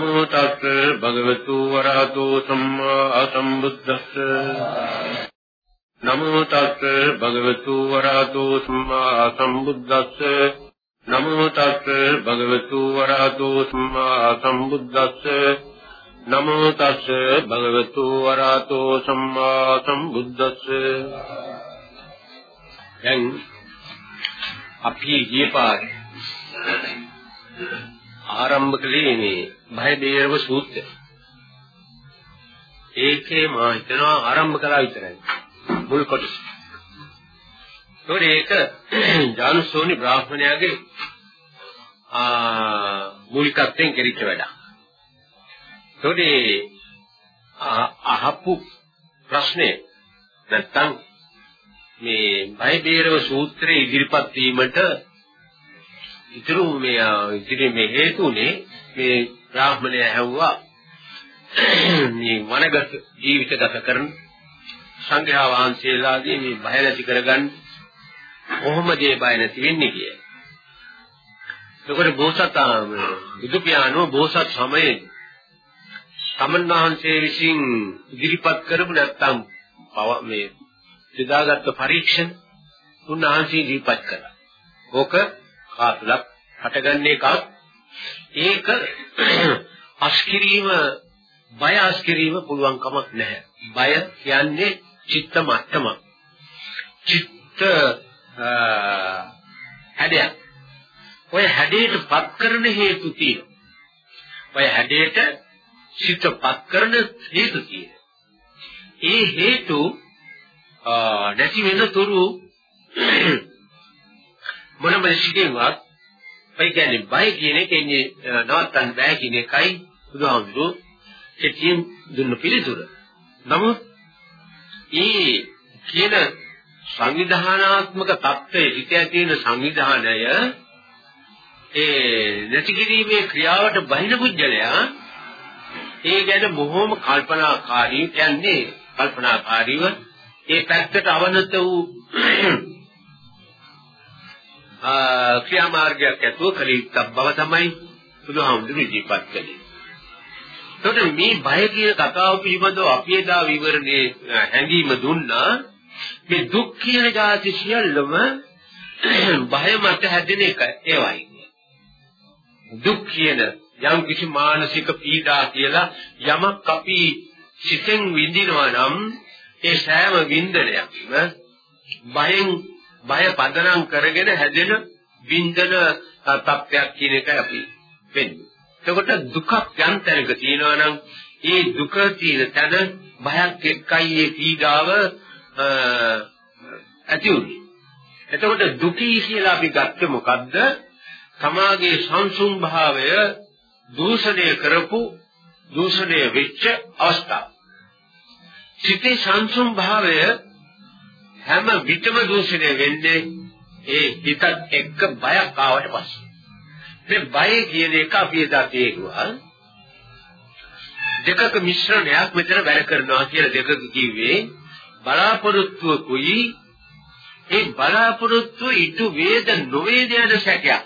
නමෝ තස් භගවතු වරහතෝ සම්මා සම්බුද්දස්ස නමෝ තස් භගවතු වරහතෝ සම්මා සම්බුද්දස්ස නමෝ තස් භගවතු වරහතෝ සම්මා සම්බුද්දස්ස නමෝ තස් භගවතු වරහතෝ සම්මා සම්බුද්දස්ස දැන් අපි ගියපාර ආරම්භ කළේ මේ භය දේරව සූත්‍රය. ඒකේ මා හිතනවා ආරම්භ කළා විතරයි. මුල් කොටස. ඒක ජානුසෝනි බ්‍රාහ්මණයාගේ ආ මූලිකත්වයෙන් කෙරිච්ච වැඩක්. ඒකේ අහපු ප්‍රශ්නේ නැත්තම් මේ බය බේරව සූත්‍රයේ ඉදිරිපත් වීමට ඉතුරු මේ ඉතිරි මේ හේතුනේ මේ බ්‍රාහ්මණය ඇහුවා මේ වනගත ජීවිත ගත කරන සංඝයා වහන්සේලාගේ මේ බය නැති කරගන්න කොහොමද ඒ බය නැති වෙන්නේ කිය. එතකොට බෝසතාම බුදු පියාණෝ බෝසත් සමයේ තමන් වහන්සේ විසින් ඉදිරිපත් කරපු නැත්තම් මේ සිතාගත්තු පරීක්ෂණ උන්වහන්සේ ඉදිරිපත් කළා. ඕක කාතුලක් හටගන්නේ එකක් ඒක අස්කිරීම බය අස්කිරීම පුළුවන් කමක් නැහැ. බය කියන්නේ චිත්ත මට්ටම. චිත්ත හැඩයක්. ඔය හැඩයට පත් කරන හේතු තියෙනවා. ඔය හැඩයට චිත්ත පත් කරන හේතු තියෙනවා. ඒ හේතු නැති වෙන තුරු මොනම සිටින්වත් ඒ කියන්නේ බය කියන එක ඉන්නේ නවත්තන්න බෑ කියන එකයි බුදුහාමුදුරුවෝ කෙටියෙන් දුන්න පිළිතුර. නමුත් ඒ කියන සංවිධානාත්මක தත්ත්වයේ හිතේ තියෙන සංවිධානය ඒ නැති කිරීමේ ක්‍රියාවට බහින පුජ්‍යලයා ඒ ගැන බොහොම කල්පනාකාරී කියන්නේ කල්පනාකාරීව ඒ පැත්තට අවනත වූ ක්‍රියාමාර්ගයක් ඇතුව කළ යුත්තක් බව තමයි බුදුහාමුදුරු ඉදිරිපත් කළේ. එතකොට මේ බය කියන කතාව පිළිබඳව අපි එදා විවරණේ හැඟීම දුන්නා මේ දුක් කියන જાති සියල්ලම බය මත හැදෙන එක ඒවයි. දුක් කියන යම් කිසි මානසික පීඩා කියලා යමක් අපි සිතෙන් විඳිනවා නම් ඒ සෑම වින්දනයක්ම බයෙන් බය පදනම් කරගෙන හැදෙන වින්දන තත්ත්වයක් කියන එකයි අපි වෙන්නේ. එතකොට දුකක් යම් තැනක තියෙනවා නම් ඒ දුක තියෙන තැන බයක් එක්කයි ඒ පීඩාව ඇති උනේ. එතකොට දුකී කියලා අපි ගත්තේ මොකද්ද? තමාගේ සංසුන් භාවය දූෂණය කරපු දූෂණය වෙච්ච අවස්ථාව. සිතේ සංසුන් භාවය හැම විටම දූෂණය වෙන්නේ ඒ හිතත් එක්ක බයක් ආවට පස්සේ. මේ බය කියන එක අපි එදා තේරුවා. දෙකක මිශ්‍රණයක් මෙතන වැඩ කරනවා කියලා දෙකක කිව්වේ බලාපොරොත්තුවකුයි ඒ බලාපොරොත්තුව ඊට වේද නොවේද යන සැකයක්.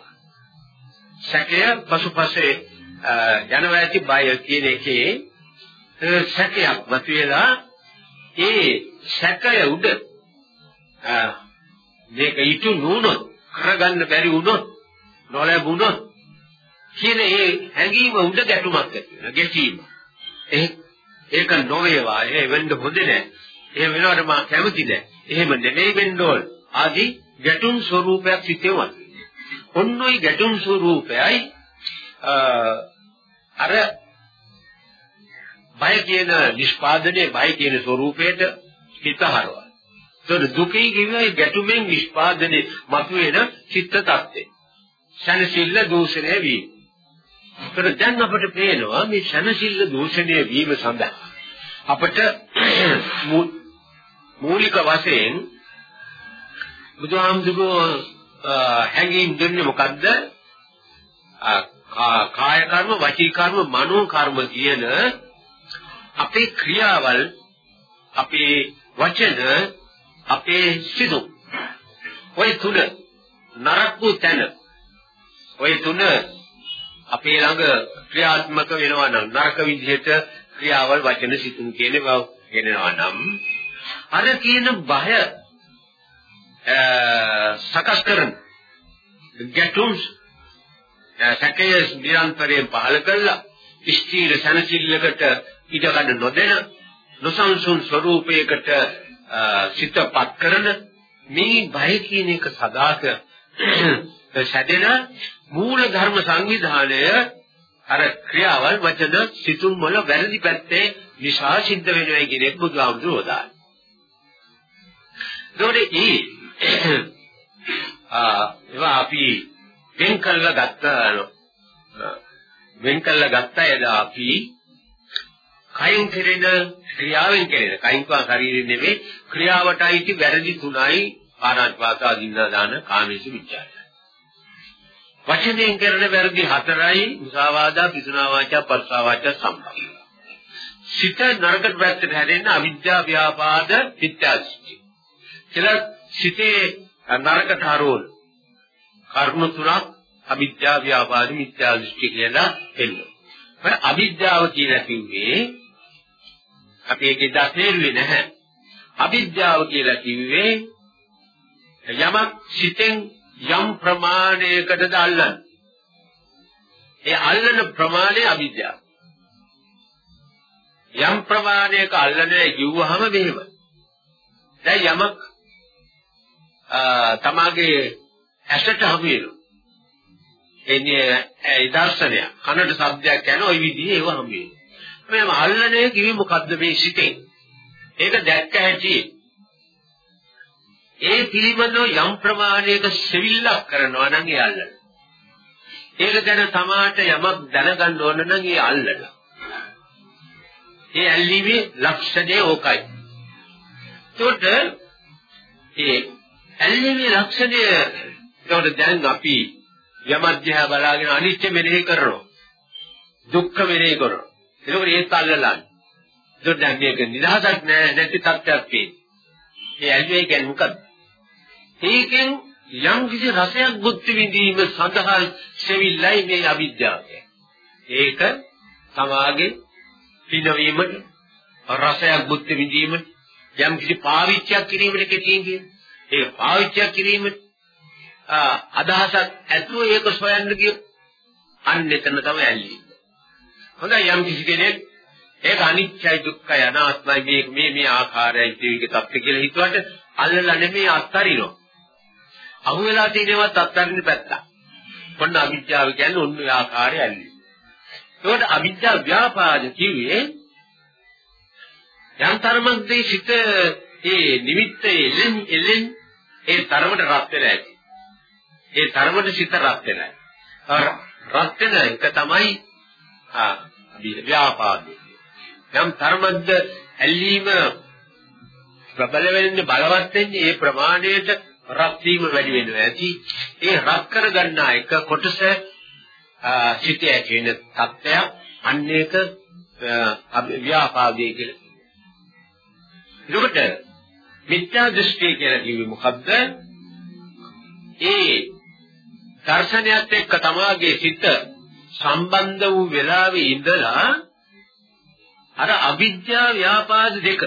සැකය පසුපසේ යනවා ඇති බය කියන එකේ සැකයක් වතුවලා ඒ සැකය උඩ මේක ඊට නුනොත් කරගන්න බැරි වුණොත් නොලැබුණොත් කියන ඒ හැඟීම උඩ ගැටුමක් ඇති වෙනවා ගැටීම. ඒ ඒක නොවේවා ඒ වෙන්න හොඳේ නෑ. ඒ වෙනවට මම කැමති නෑ. එහෙම නෙමෙයි වෙන්න ඕන. ආදී ගැටුම් ස්වરૂපයක් සිටේවත්. ඔන්න ඔය ගැටුම් ස්වરૂපයයි අර බය කියන නිෂ්පාදනයේ බය කියන ස්වરૂපයට හිත හරවන. ඒතර දුකේ කියුවේ ගැටුමෙන් නිෂ්පාදනයේ මතුවෙන චිත්ත tattve. ශනසිල්ල දූෂණය වීම. ඒතර දැන් අපට පේනවා මේ ශනසිල්ල දූෂණය වීම සඳහා අපට මූලික වශයෙන් බුදුහාමුදුරුවෝ හැඟීම් දෙන්නේ මොකද්ද? කාය කර්ම, වචී කර්ම, මනෝ කර්ම කියන අපේ ක්‍රියාවල් අපේ වචන අපේ සිදු. ඔය තුන නරක වූ තැන. ඔය තුන අපේ ළඟ ක්‍රියාත්මක වෙනවා නම් නරක විදිහට ක්‍රියාවල් වචන සිතුම් කියන බව වෙනවා නම් අර කියන බය සකස් කරන ගැටුම් සැකය නිරන්තරයෙන් පහළ කළා ස්ථීර සනසිල්ලකට ඉඩකඩ නොදෙන නොසන්සුන් ස්වરૂපයකට සිතපත් කරන මේ බය කියන එක සදාක සැදෙන මූල ධර්ම සංවිධානය අර ක්‍රියාවල් වචන සිතුම් වල වැරදි පැත්තේ නිසා සිද්ධ වෙනවා කියන එක බුදුහාමුදුරුවෝ දාන. ඒකෝට ඒ ආ ඒවා අපි වෙන් කළා ගත්තා වෙන් කළා ගත්තා එදා අපි කයින් කෙරෙන ක්‍රියාවෙන් කෙරෙන කයින් කා ශරීරෙ නෙමෙයි ක්‍රියාවටයි ඉති වැරදි තුනයි ආනාපාතා දින්නා දාන කාමීසු විචාරය. වචනයෙන් කරන වැරදි හතරයි මුසාවාදා පිසුනා වාචා පරසා වාචා සම්පන්න. සිත නරකට පැත්තට හැදෙන්න අවිද්‍යා ව්‍යාපාද පිත්‍යාදෘෂ්ටි. කියලා සිතේ නරකට හරවන කර්ම තුනක් අවිද්‍යා ව්‍යාපාද මිත්‍යා දෘෂ්ටි කියලා එන්නේ. ඒ අවිද්‍යාව කියලා කිව්වේ අපි ඒකේ දතේරුවේ නැහැ. අවිද්‍යාව කියලා කිව්වේ යමක් සිතෙන් යම් ප්‍රමාණයකටද අල්ලන්නේ. ඒ අල්ලන ප්‍රමාණය අවිද්‍යාව. යම් ප්‍රමාණයක අල්ලන්නේ කිව්වහම මෙහෙම. දැන් යමක් තමාගේ ඇසට හමු වෙනවා. එන්නේ ඒ දර්ශනය කනට ශබ්දයක් යන ওই විදිහේ ඒව හමු වෙනවා. මේ අල්ලන්නේ කිවි මොකද්ද මේ සිතෙන්? ඒක දැක්ක හැටි ඒ පිළිබඳව යම් ප්‍රමාණයක සෙවිල්ලක් කරනවා නම් ඒ අල්ලන. ඒක ගැන තමාට යමක් දැනගන්න ඕන නම් ඒ අල්ලන. ඒ ඇල්ලීමේ ලක්ෂණය ඕකයි. ඒකට ඒ ඇල්ලීමේ ලක්ෂණය ඒකට දැන් අපි යමධ්‍යා බලාගෙන අනිත්‍ය මෙනෙහි කරනවා. දුක්ඛ මෙනෙහි කරනවා. ඒකෝර ඒත් අල්ලලා. ඒක දැන් මේක නිදහසක් නෑ නැති තත්ත්වයක් තියෙන්නේ. ඒ ඇල්ලුවේ කියන්නේ මොකද්ද? ඒකෙන් යම් කිසි රසයක් බුද්ධ විඳීම සඳහා සෙවිල්ලයි මේ අවිද්‍යාව. ඒක සමාගේ පිනවීමට රසයක් බුද්ධ විඳීමට යම් කිසි පාවිච්චයක් කිරීමට කෙටියෙන් ඒ පාවිච්චයක් කිරීමට අදහසක් ඇතුව ඒක සොයන්න ගිය අන්න එතන තමයි ඇල්ලී. හොඳයි යම් කිසි කෙනෙක් ඒක අනිත්‍යයි දුක්ඛයි අනාත්මයි මේ මේ මේ ආකාරයයි ජීවිත තත්ත්ව කියලා හිතුවට අල්ලලා නෙමෙයි අත්තරිනෝ. අහුවෙලා තියෙනවත් අත්තරින්න පැත්ත. මොන්න අවිද්‍යාව කියන්නේ ඔන්න ඔය ආකාරය ඇල්ලී. ඒකට අවිද්‍යාව ව්‍යාපාද කිව්වේ යම් තරමක්දී සිත ඒ නිමිත්ත එල්ලෙන් එල්ලෙන් ඒ තරමට රත් වෙලා ඇති. ඒ තරමට සිත රත් වෙලා. රත් වෙන එක තමයි ආ ව්‍යාපාදේ. යම් තරමක්ද ඇල්ලීම ප්‍රබල වෙන්නේ බලවත් වෙන්නේ ඒ ප්‍රමාණයට රත් වීම වැඩි වෙනවා ඇති. ඒ රත් කර ගන්නා එක කොටස සිතේ ඇති වෙන තත්ත්වයක් අන්න ඒක ව්‍යාපාදයේ කියලා. ඒකට මිත්‍යා දෘෂ්ටිය කියලා කිව්වේ මොකද්ද? ඒ දර්ශනයත් එක්ක තමාගේ සිත සම්බන්ධ වූ වෙලාවේ ඉඳලා අර අවිද්‍යා ව්‍යාපාද දෙක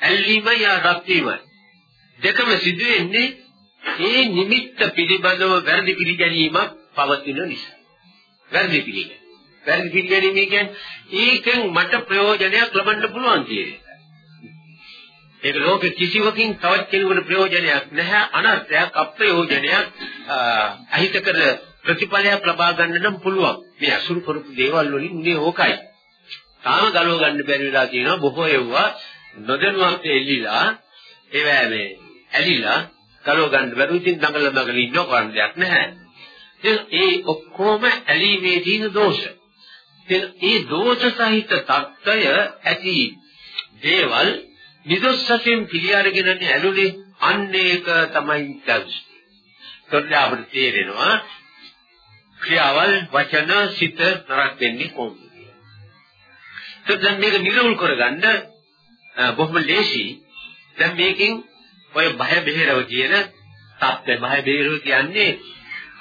ඇල්ලීමයි රත් වීමයි දෙකම සිදු වෙන්නේ ඒ නිමිත්ත පිළිබඳව වැරදි පිළිගැනීමක් පවතින නිසා. වැරදි පිළිගැනීම. වැරදි පිළිගැනීම කියන්නේ ඒකෙන් මට ප්‍රයෝජනයක් ලබන්න පුළුවන් කියන එක. ඒක ලෝකෙ කිසිවකින් තවත් කෙනෙකුට ප්‍රයෝජනයක් නැහැ අනර්ථයක් අප්‍රයෝජනයක් අහිතකර ප්‍රතිඵලයක් ලබා ගන්න නම් පුළුවන්. මේ අසුරු කරපු දේවල් වලින් උනේ ඕකයි. තාම ගලව ගන්න බැරි වෙලා තියෙනවා බොහෝ ඒවා නොදැනුවත් එල්ලිලා ඒවා මේ ඇලිලා ගලව ගන්න බැරුව ඉතින් දඟල දඟල ඉන්නව කරන්න දෙයක් නැහැ. ඉතින් ඒ ඔක්කොම ඇලීමේ තියෙන දෝෂ. ඉතින් ඒ දෝෂ සහිත தত্ত্বය ඇති දේවල් නිදොස්සයෙන් පිළිඅරගෙන ඇලුනේ අන්න ඒක තමයි දෘෂ්ටි. ඒත් අපිට තේරෙනවා ක්‍රියාවල් වචන සිත නරක වෙන්නේ කොහොමද කියලා. ඒත් දැන් මේක නිරවුල් කරගන්න බොහොම ලේසි. දැන් මේකෙන් ඔය බය බෙහෙරව කියන තත්ත්වය බය බෙහෙරව කියන්නේ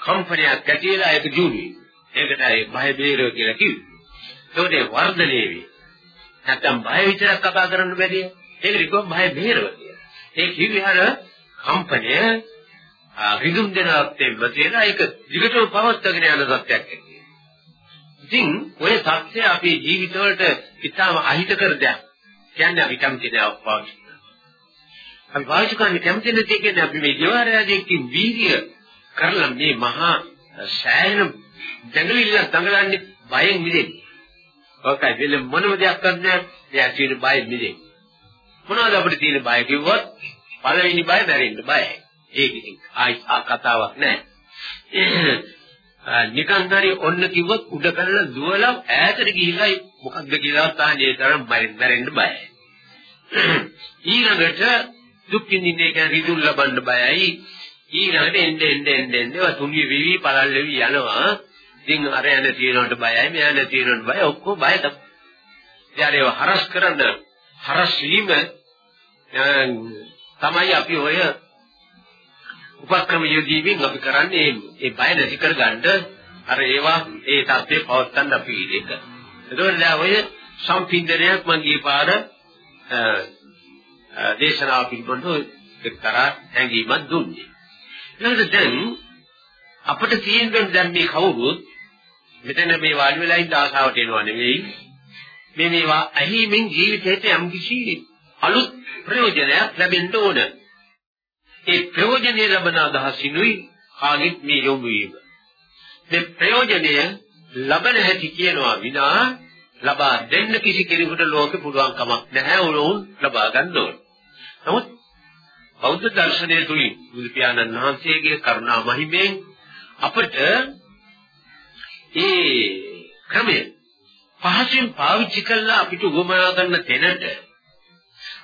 කම්පනයක් ඇතිලා ඒක ජූනි. ඒකටයි බය බේරව කියලා කිව්වේ. ඒකට වර්ධනය වේ. නැත්තම් බය විතරක් කතා කරන්න බැරිය. ඒකට කිව්වා බය බේරව කියලා. ඒ කිව්වේ අර කම්පණය රිදුම් දෙනවත් එන්න තියෙන ඒක දිගටම පවත්වාගෙන යන සත්‍යයක් එක්ක. ඉතින් ඔය සත්‍ය අපේ ජීවිතවලට ඉතාම අහිතකර දෙයක්. කියන්නේ අපි කැමති නෑ පාවිච්චි. අපි පාවිච්චි කරන්නේ කැමති නැති කියන්නේ අපි මේ ජීවරයදී වීර්ය කරලා මේ මහා සෑහෙන දඟලිල්ල දඟලන්නේ බයෙන් මිදෙන්නේ. ඔකයි වෙල මොනම දෙයක් කරන්නේ එයා කියන බයෙන් මිදෙන්නේ. මොනවද අපිට තියෙන බය කිව්වොත් පළවෙනි බය මැරෙන්න බයයි. ඒක ඉතින් ආයි කතාවක් නෑ. නිකන් හරි ඔන්න කිව්වොත් උඩ කරලා දුවලා ඈතට ගිහිල්ලා මොකක්ද කියලා තාන්නේ තරම් මැරෙන්න බයයි. ඊළඟට දුක් විඳින්නේ කියන්නේ රිදුල් ලබන්න බයයි. ඊළඟට එන්නේ එන්නේ එන්නේ තුනි විවි පළල් වෙවි යනවා. ඉතින් අර යන තියෙනවට බයයි මෙයා නැති තියෙනවට බයයි ඔක්කොම බය තමයි. ඉතින් ඒව හරස් කරන්න හරස් වීම තමයි අපි ඔය උපක්‍රම යෙදීමින් අපි කරන්නේ ඒ බය නැති කරගන්න අර ඒවා ඒ தත්ත්වේ පවත්තන්න අපි ඒක. එතකොට දැන් ඔය සම්පින්දනයක් මම ගිය පාර දේශනාව පිළිබඳව එක්තරා හැඟීමක් දුන්නේ. ඊළඟට දැන් අපිට තියෙන්නේ දැන් මේ කවුරුත් මෙතන මේ වාඩි වෙලා ඉන්න ආසාවට එනවා නෙවෙයි. මේ මේවා ඇහිමින් ජීවිතේට යම්කිසි අලුත් ප්‍රයෝජනයක් ලැබෙන්න ඕන. ඒ ප්‍රයෝජනෙ ලැබෙන අදහසිනුයි කාගෙත් මේ යොමු වීම. මේ ප්‍රයෝජනය ලබන හැටි කියනවා විනා ලබා දෙන්න කිසි කෙනෙකුට ලෝකෙ පුළුවන් කමක් නැහැ උණුන් ලබා ගන්න ඕන. නමුත් බෞද්ධ දර්ශනය තුලින් බුදු පියාණන් වහන්සේගේ කරුණා මහිමෙන් අපට ඒ ක්‍රමය පහසුවෙන් පාවිච්චි කළා අපිට උගමනා කරන තැනට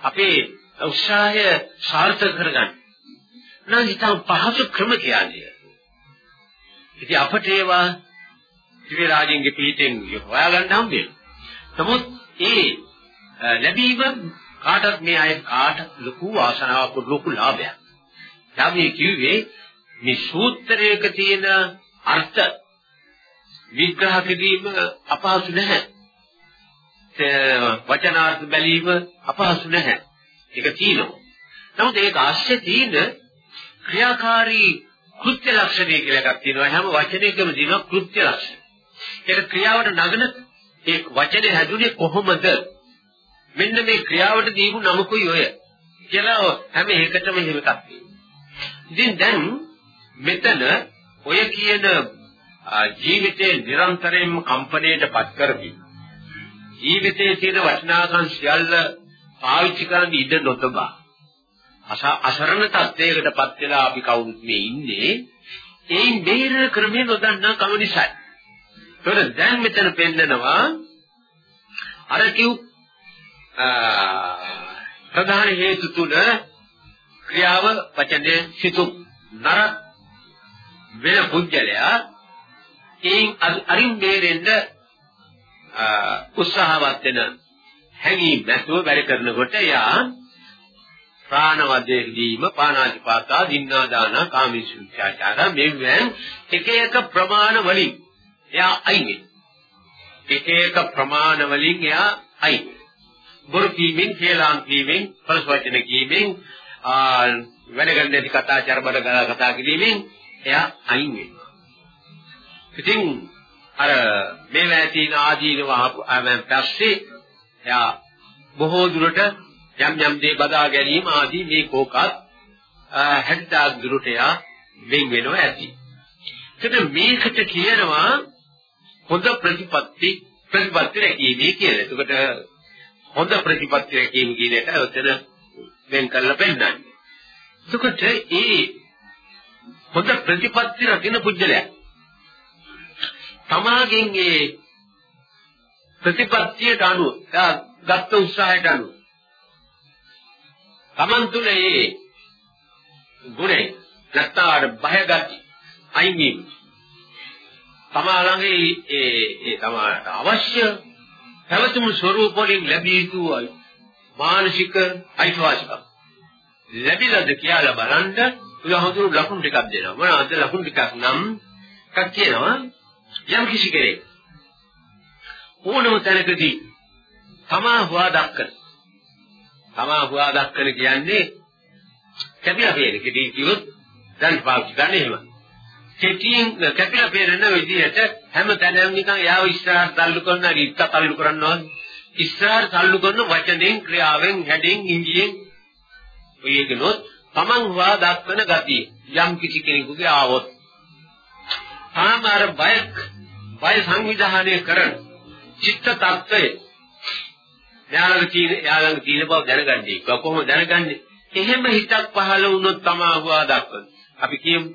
අපේ උත්සාහය සාර්ථක කරගන්න. නම් ඉතින් පහසු ක්‍රම කියන්නේ. ඉතින් අපට ඒවා දිව්‍ය රාජින්ගේ පිටින් හොයාගන්න හම්බෙන්නේ. නමුත් ඒ ලැබීම කාටත් මේ අය කාට ලොකු ආසනාවක් ලොකු ලාභයක්. දැන් මේ කිව්වේ මේ සූත්‍රයක තියෙන අර්ථ විග්‍රහ කිරීම අපහසු නැහැ. වචනාර්ථ බැලීම අපහසු නැහැ. ඒක තියෙනවා. නමුත් ඒක ආශ්‍රය තියෙන ක්‍රියාකාරී කෘත්‍ය ලක්ෂණය කියලා එකක් තියෙනවා. හැම වචනයකම තියෙනවා කෘත්‍ය ලක්ෂණ. ඒක ක්‍රියාවට නගන ඒ වචනේ හැදුනේ කොහොමද? මෙන්න මේ ක්‍රියාවට දීපු නමකුයි ඔය. කියලා හැම එකටම එහෙම එකක් තියෙනවා. ඉතින් දැන් මෙතන ඔය කියන ජීවිතේ නිරන්තරයෙන්ම කම්පණයට පත් කරමින් ජීවිතයේ තියෙන වටිනාකම් සියල්ල පාවිච්චි කරන්න ඉඩ නොතබා අසරණ තත්ත්වයකට පත් වෙලා අපි කවුරුත් මේ ඉන්නේ ඒයින් බේරෙන ක්‍රමය නොදන්නා කම නිසායි. ඒතකොට දැන් මෙතන පෙන්නනවා අර කිව් ප්‍රධාන හේතු තුන ක්‍රියාව වචනේ සිතු නරක වෙන පුජ්‍යලයා ඒන් අරින් බේරෙන්න උත්සාහවත් වෙන හැඟීම් නැතුව වැඩ කරනකොට යා ප්‍රාණවදේ දීම පානාතිපාතා දින්නා දාන කාමීසුචාචාර මෙවෙන් එක එක ප්‍රමාණ වලින් එයා අයිනේ. එක එක ප්‍රමාණ වලින් එයා අයිනේ. බොරු කීමෙන් හේලාම් කීමෙන් පරස්වචන කීමෙන් වැඩ ගන්න නැති කතා චරබර කතා කිරීමෙන් එයා අයින්. වෙනවා ඉතින් අර මේවා තියෙන ආදීනව ආවෙන් පස්සේ එයා බොහෝ දුරට යම් යම් දේ බදා ගැනීම ආදී මේ කෝකත් හැඩදා දුරට එයා වෙන් වෙනවා ඇති. එතකොට මේකට කියනවා හොඳ ප්‍රතිපත්ති ප්‍රතිපත්ති රැකීමේ කියලා. එතකොට හොඳ ප්‍රතිපත්ති රැකීම කියන එක ඔතන වෙන් කරලා පෙන්නන්නේ. එතකොට ඒ හොඳ ප්‍රතිපත්ති රකින්න පුජ්‍යලයා තමාගෙන් ඒ ප්‍රතිපත්තියට අනුව ගත්ත උත්සාහයට අනුව තමන් තුළ ඒ ගුණේ නැත්නම් බය ගති අයින් වීම තමා ළඟ ඒ ඒ තමාට අවශ්‍ය පැවතුම් ස්වરૂප වලින් ලැබිය යුතු මානසික අයිතිවාසිකම්. ලැබිලාද කියලා බලන්න උදාහරණ ලකුණු ටිකක් දෙනවා. මොනවාද ලකුණු ටිකක් නම් එකක් කියනවා යම් කිසි කෙනෙක් ඕනම තැනකදී තමා හොවා දක්කන තමා හොවා දක්කන කියන්නේ කැපිලා පේන. කෙටි කිව්වොත් දැන් පාවිච්චි ගන්න එහෙම. කෙටියෙන් කැපිලා පේන විදිහට හැම තැනම නිකන් යාව ඉස්සරහට තල්ලු කරන රිත්ත තල්ලු කරනවා ඉස්සරහට තල්ලු කරන වචනෙන් ක්‍රියාවෙන් හැඩෙන් ඉංගියෙන් ඔයගෙනොත් තමන් හොවා දක්වන ගතිය යම් කිසි කෙනෙකුගේ ආවොත්. තාම අර බයක් බය සංවිධානය කරන චිත්ත tattve යාළඟ තියෙන යාළඟ තියෙන බව දැනගන්නේ. කොහොම දැනගන්නේ? එහෙම හිතක් පහළ වුණොත් තමා හොවා දක්වන. අපි කියමු.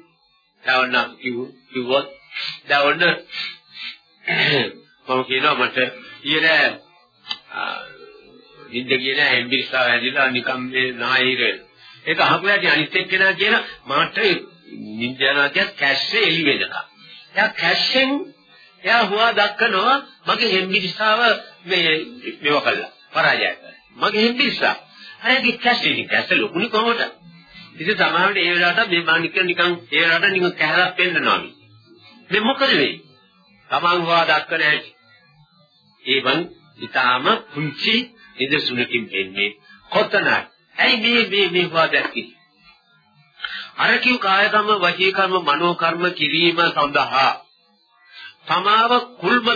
දවන්න කිව්වොත් දවන්න මම කියනවා මට ඊයේ නිින්ද කියන හැම්බිරිස්සා වැදිලා නිකම් මේ නාහිර ඒක අහපු යටි අනිත් එක්කෙනා කියන මට නිින්ද යනවා කිය කැස්සේ එළි වෙනකම් එයා කැස්සෙන් එයා හුවා දක්කනවා මගේ හෙම්බිරිස්සාව මේ මේව කළා. පරාජය කරා මගේ හෙම්බිරිස්සා අරගේ කැස්සේ ඉතින් කැස්ස ලොකුනි කොහොමද? ඉතින් සමහරවිට ඒ වෙලාවට මේ මානික නිකන් ඒ වෙලාවට නිකන් කැහරක් පෙන්නනවා මේ මොකද වෙන්නේ? තමන් හුවා දක්කන හැටි ඒ වන් ඊටාම කුංචි නිදසුනකින් වෙන්නේ කොතනයි? ඇයි මේ මේ මේ හුවා දැක්කේ අර කිව් කාය කර්ම වචී කර්ම මනෝ කර්ම කිරීම සඳහා තමාව කුල්ම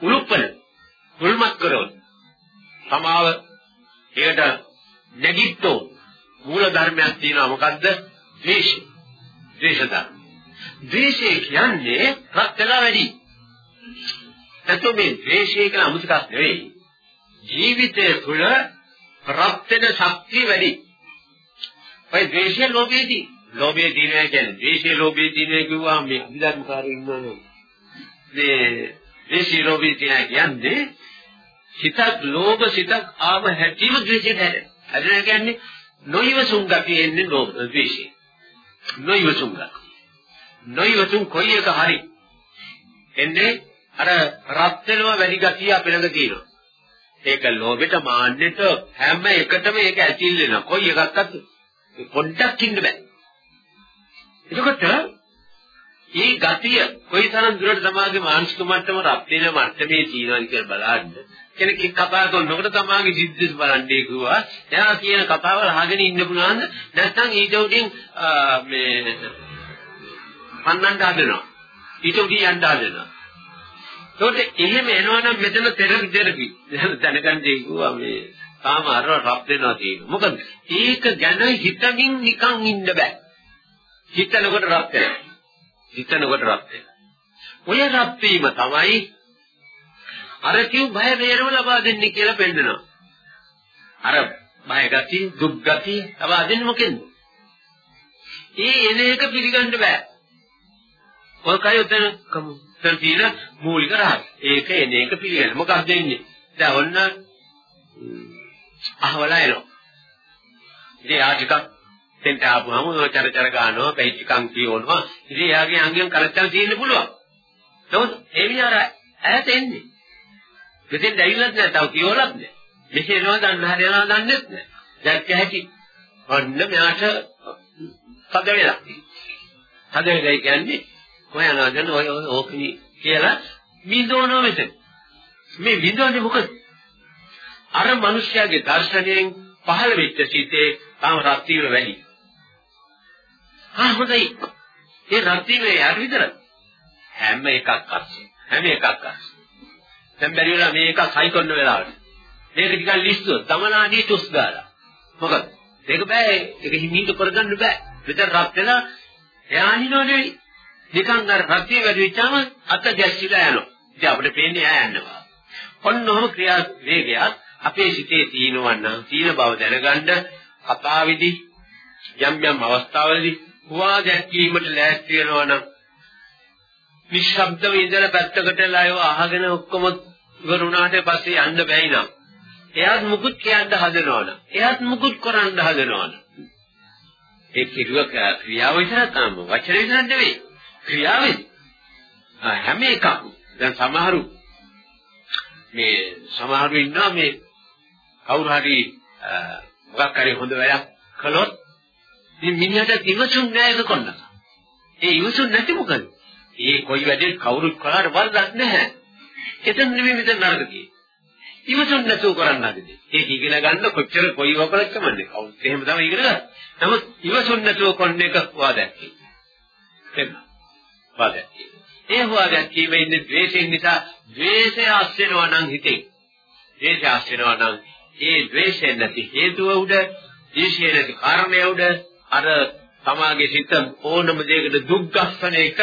උලුප්පන කුල්මත් කරොත් තමාව ඒකට නැගිට්ටෝ. මූල ධර්මයක් තියෙනවා. මොකද්ද? ද්වේෂ ද්වේෂ ධර්ම. ද්වේෂය කියන්නේ රත්තරා වැඩි. එතකොට මේ ද්වේෂය කියන අමුතුකක් නෙවෙයි. ජීවිතය තුළ රත් වෙන ශක්තිය වැඩි. ඔය ද්වේෂය ලෝභයේදී. ලෝභයේ දිනේ කියන්නේ ද්වේෂය ලෝභයේ දිනේ කිව්වම මේ අභිධර්මකාරී ඉන්නවනේ. මේ ද්වේෂය ලෝභයේ දිනේ කියන්නේ සිතක් ලෝභ සිතක් ආව හැටිම ද්වේෂයට හැදෙන. හැදෙන කියන්නේ නොයවසුන් ගතිය එන්නේ ලෝභ ද්වේෂය. නොයවසුන් ගතිය. නොයවසුන් කොයි එක හරි එන්නේ අර රත් වෙනවා වැඩි ගතිය අපේ ළඟ තියෙනවා. ඒක ලෝභෙට මාන්නෙට හැම එකටම ඒක ඇතිල් වෙනවා. කොයි එකක්වත් පොඩ්ඩක් ඉන්න බෑ. එතකොට මේ ගතිය කොයිතරම් දුරට තමාගේ මානසික මට්ටම රත් වෙන මට්ටමේ තියෙනවද කියලා බලන්න කෙනෙක් කතා කරනකොට තමාගේ සිද්දස් බලන්නේ කිව්වා එයා කියන කතාවල් අහගෙන ඉන්න පුළුවන් නැත්නම් ඊට උඩින් මේ පන්නන්න හදනවා ඊට උඩින් යන්න හදනවා ඒකට එහෙම එනවනම් මෙතන තෙරපි තෙරපි දැනගන්න කිව්වා මේ තාම අර රත් වෙනවා තියෙනවා. මොකද ඒක ගැන හිතමින් නිකන් ඉන්න බෑ. හිතනකොට රත් වෙනවා. හිතනකොට රත් වෙනවා. ඔය රත් වීම තමයි අර කිව් බය වේරම ලබා දෙන්නේ කියලා පෙන්නනවා. අර බය ගති, දුක් ගති ලබා දෙන්නේ මොකෙන්ද? ඒ එන එක පිළිගන්න බෑ. ඔය කය උතන කමු. තන තියෙන මූලික රහස. ඒක එන එක පිළිගන්න. මොකක්ද වෙන්නේ? දැන් ඔන්න අහවලා එනවා. ඉතින් එයා ටිකක් දෙන්න ආපුවම චර චර ගන්නවා, පැහිච්චකම් කියවනවා. ඉතින් එයාගේ අංගෙන් කරච්චල් තියෙන්න පුළුවන්. නමුත් ඒ විහාර ඈත එන්නේ. මෙතෙන් දැවිලත් නැහැ, තව කියවලත් නැහැ. මෙහි එනවා දන්න හරියනවා දන්නේත් නැහැ. දැක්ක හැකි. ඔන්න මෙයාට පද වෙලා. හද වෙලා කියන්නේ කොහේනවද ඔය ඕකනි කියලා විඳවනවා මෙතන. මේ විඳවන්නේ මොකද? අර මිනිස්යාගේ දර්ශනයෙන් පහළ වෙච්ච සිතේ තාම රත්තිවල වැඩි. ආ හොඳයි. ඒ රත්තිවේ යාර විතර හැම එකක් අස්සේ. හැම එකක් අස්සේ. දැන් බැරි වෙලා මේ එකක් හයි කරන වෙලාවට. මේක ටිකක් ලිස්තුව තමනාදී තුස් ගාලා. මොකද? ඒක බෑ. ඒක හිමීට කරගන්න බෑ. විතර රත් වෙලා එයා අනිනෝ නෙවෙයි. නිකන් අර රත්තිය වැඩි වෙච්චාම අත ගැස්සිලා යනවා. ඉතින් අපිට පේන්නේ ආ යනවා. ඔන්නෝම ක්‍රියා වේගයක් අපේ සිතේ තියෙනවා නම් තියෙන බව දැනගන්න කතාවේදී යම් යම් අවස්ථාවලදී හුවා දැක්වීමට ලෑස්ති වෙනවා නම් නිශ්ශබ්දව ඉඳලා පැත්තකටලා ඒව අහගෙන ඔක්කොම ඉවරුණාට පස්සේ යන්න බැයි නම් එයාත් මුකුත් කියන්න හදනවනම් එයාත් මුකුත් කරන්න හදනවනම් ඒ කිරුව ක්‍රියාව විතර තමයි වචන විතර නෙවෙයි ක්‍රියාවේ හැම එකක්ම දැන් සමහරු මේ සමහරු ඉන්නවා මේ කවුරු හරි මොකක් හරි හොඳ වැඩක් කළොත් මේ මිනිහට ඉවසුම් නැහැ කොන්න. ඒ ඉවසුම් නැති මොකද? ඒ කොයි වැඩේ කවුරුත් කලාට වරදක් නැහැ. එතන නෙමෙයි මෙතන නරක තියෙන්නේ. ඉවසුන් නැතුව කරන්න හදන්නේ. ඒක ඉගෙන ගන්න කොච්චර කොයි වකලක් කමන්නේ. කවුරුත් එහෙම තමයි ඉගෙන ගන්න. නමුත් ඉවසුන් නැතුව කොන්න එක වාදයක් තියෙනවා. වාදයක් ඒ වාදයක් කීමේ ඉන්නේ ද්වේෂයෙන් නිසා ද්වේෂය අස්වෙනවා නම් හිතේ. ද්වේෂය අස්වෙනවා නම් ඒ ද්වේෂයෙන් නැති හේතුව උඩ, ද්වේෂය නැති කාරණය උඩ අර තමාගේ සිත ඕනම දෙයකට දුක් ගස්සන එක,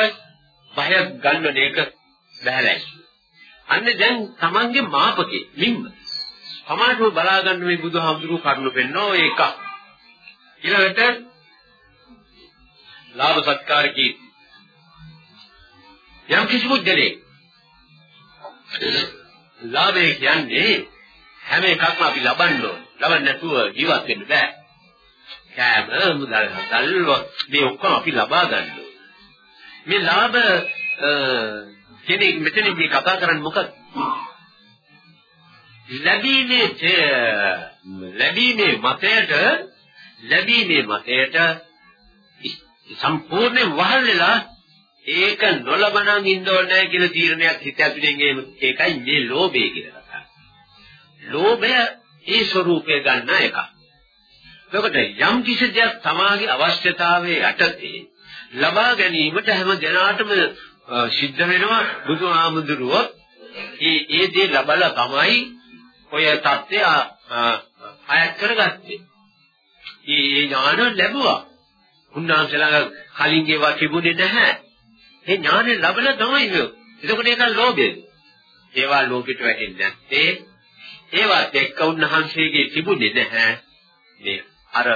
බය ගන්නන එක බහැලයි. අන්න දැන් තමන්ගේ මාපකේ මිම්ම. සමාජව බලා ගන්න මේ බුදුහාමුදුරුවෝ කරුණු පෙන්නෝ ඒක. ඊළඟට ලාභ සත්කාර කී යම් කිසි මුද්දලේ ලාභය කියන්නේ හැම එකක්ම අපි ලබන්න ඕන. ලබන්න නැතුව ජීවත් වෙන්න බෑ. කෑම මුදල් හදල් මේ ඔක්කොම අපි ලබා ගන්න ඕන. මේ ලාභ කෙනෙක් මෙතන මේ කතා කරන්නේ මොකක්ද? ලැබීමේ ලැබීමේ මතයට ලැබීමේ මතයට සම්පූර්ණ වහල් වෙලා ඒක නොලබනන් ඉන්න ඕනේ කියලා තීරණයක් හිත ඇතුලෙන් ඒකයි මේ ලෝභය කියලා කතා. ලෝභය ඒ ස්වરૂපය ගන්න එක. එතකොට යම් කිසි දෙයක් තමාගේ අවශ්‍යතාවයේ යටතේ ලබා ගැනීමට හැම දිනාටම සිද්ධ වෙනවා බුදුහාමුදුරුවෝ ඒ ඒ දේ ලබලා තමයි ඔය தත්ත්වය අයත් කරගත්තේ. ඒ ඥාන ලැබුවා. උන්වහන්සේලා කලින් ඒවා තිබුණේ නැහැ. ඒ ඥානෙ ලැබලා තමයි මේ. එතකොට ඒක ලෝභය. ඒවා ලෝකෙට වැටෙන්නේ නැත්තේ ඒවත් එක්ක උන්වහන්සේගේ තිබුණේ නැහැ. මේ අර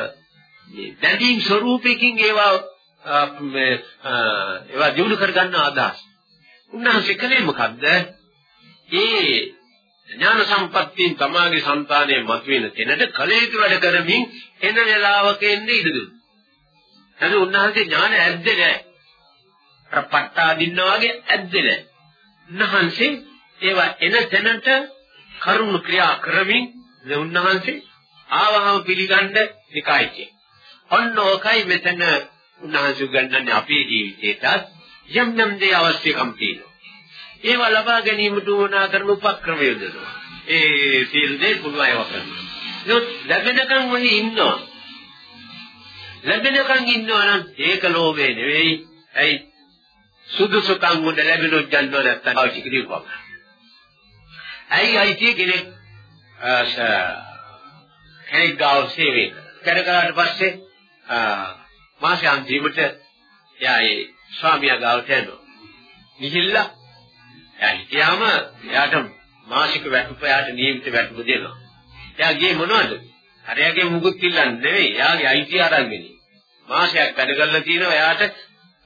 මේ දැඩි ස්වરૂපයකින් ඒවා මේ ඒවා දිනු කර ගන්න අදහස්. උන්වහන්සේ කලේ මොකද්ද? ඒ ඥාන සම්පත්තියෙන් තමාගේ సంతානයේ මතුවෙන තැනට කලේතු වැඩ කරමින් එන වෙලාවක එන්නේ ඉඳ දුන්නා. එතන උන්වහන්සේ ඥාන ඇද්දේ නැහැ. අර පට්ටා දින්නා වගේ ඇද්දේ නැහැ. උන්වහන්සේ ඒවා එන තැනට කරුණු ක්‍රියා කරමින් උන්වහන්සේ ආවහම පිළිගන්න නිකයියි. ඔන්න ඕකයි මෙතන උන්වහන්සේ උගන්වන්නේ අපේ ජීවිතේටත් යම් යම් දේ අවශ්‍යකම් තියෙනවා. ඒවා ලබා ගැනීමට උවනා කරන උපක්‍රම යොදනවා. ඒ සීල් දේ පුළුවන් ඒවා කරනවා. ඒත් ලැබෙනකන් වෙයි ඉන්නවා. ලැබෙනකන් ඉන්නවා නම් ඒක ලෝභය නෙවෙයි. ඇයි සුදුසුකම් උඩ ලැබෙනොත් ගන්නව නැත්තම් අවශ්‍ය කිරිවම. ඇයි අයිති කෙනෙක් කෙනෙක් ගාව සේවය කරගාට පස්සේ මාසේ අන්තිමට එයා ඒ ස්වාමියා ගාවට යනවා. ගිහිල්ලා එයා හිටියාම එයාට මාසික වැටුප එයාට නියමිත වැටුප දෙනවා. එයා ගියේ මොනවද? අර එයාගේ මුකුත් ඉල්ලන්නේ නෙවෙයි. එයාගේ අයිතිය අරගෙන. මාසයක් වැඩ කරලා තියෙනවා එයාට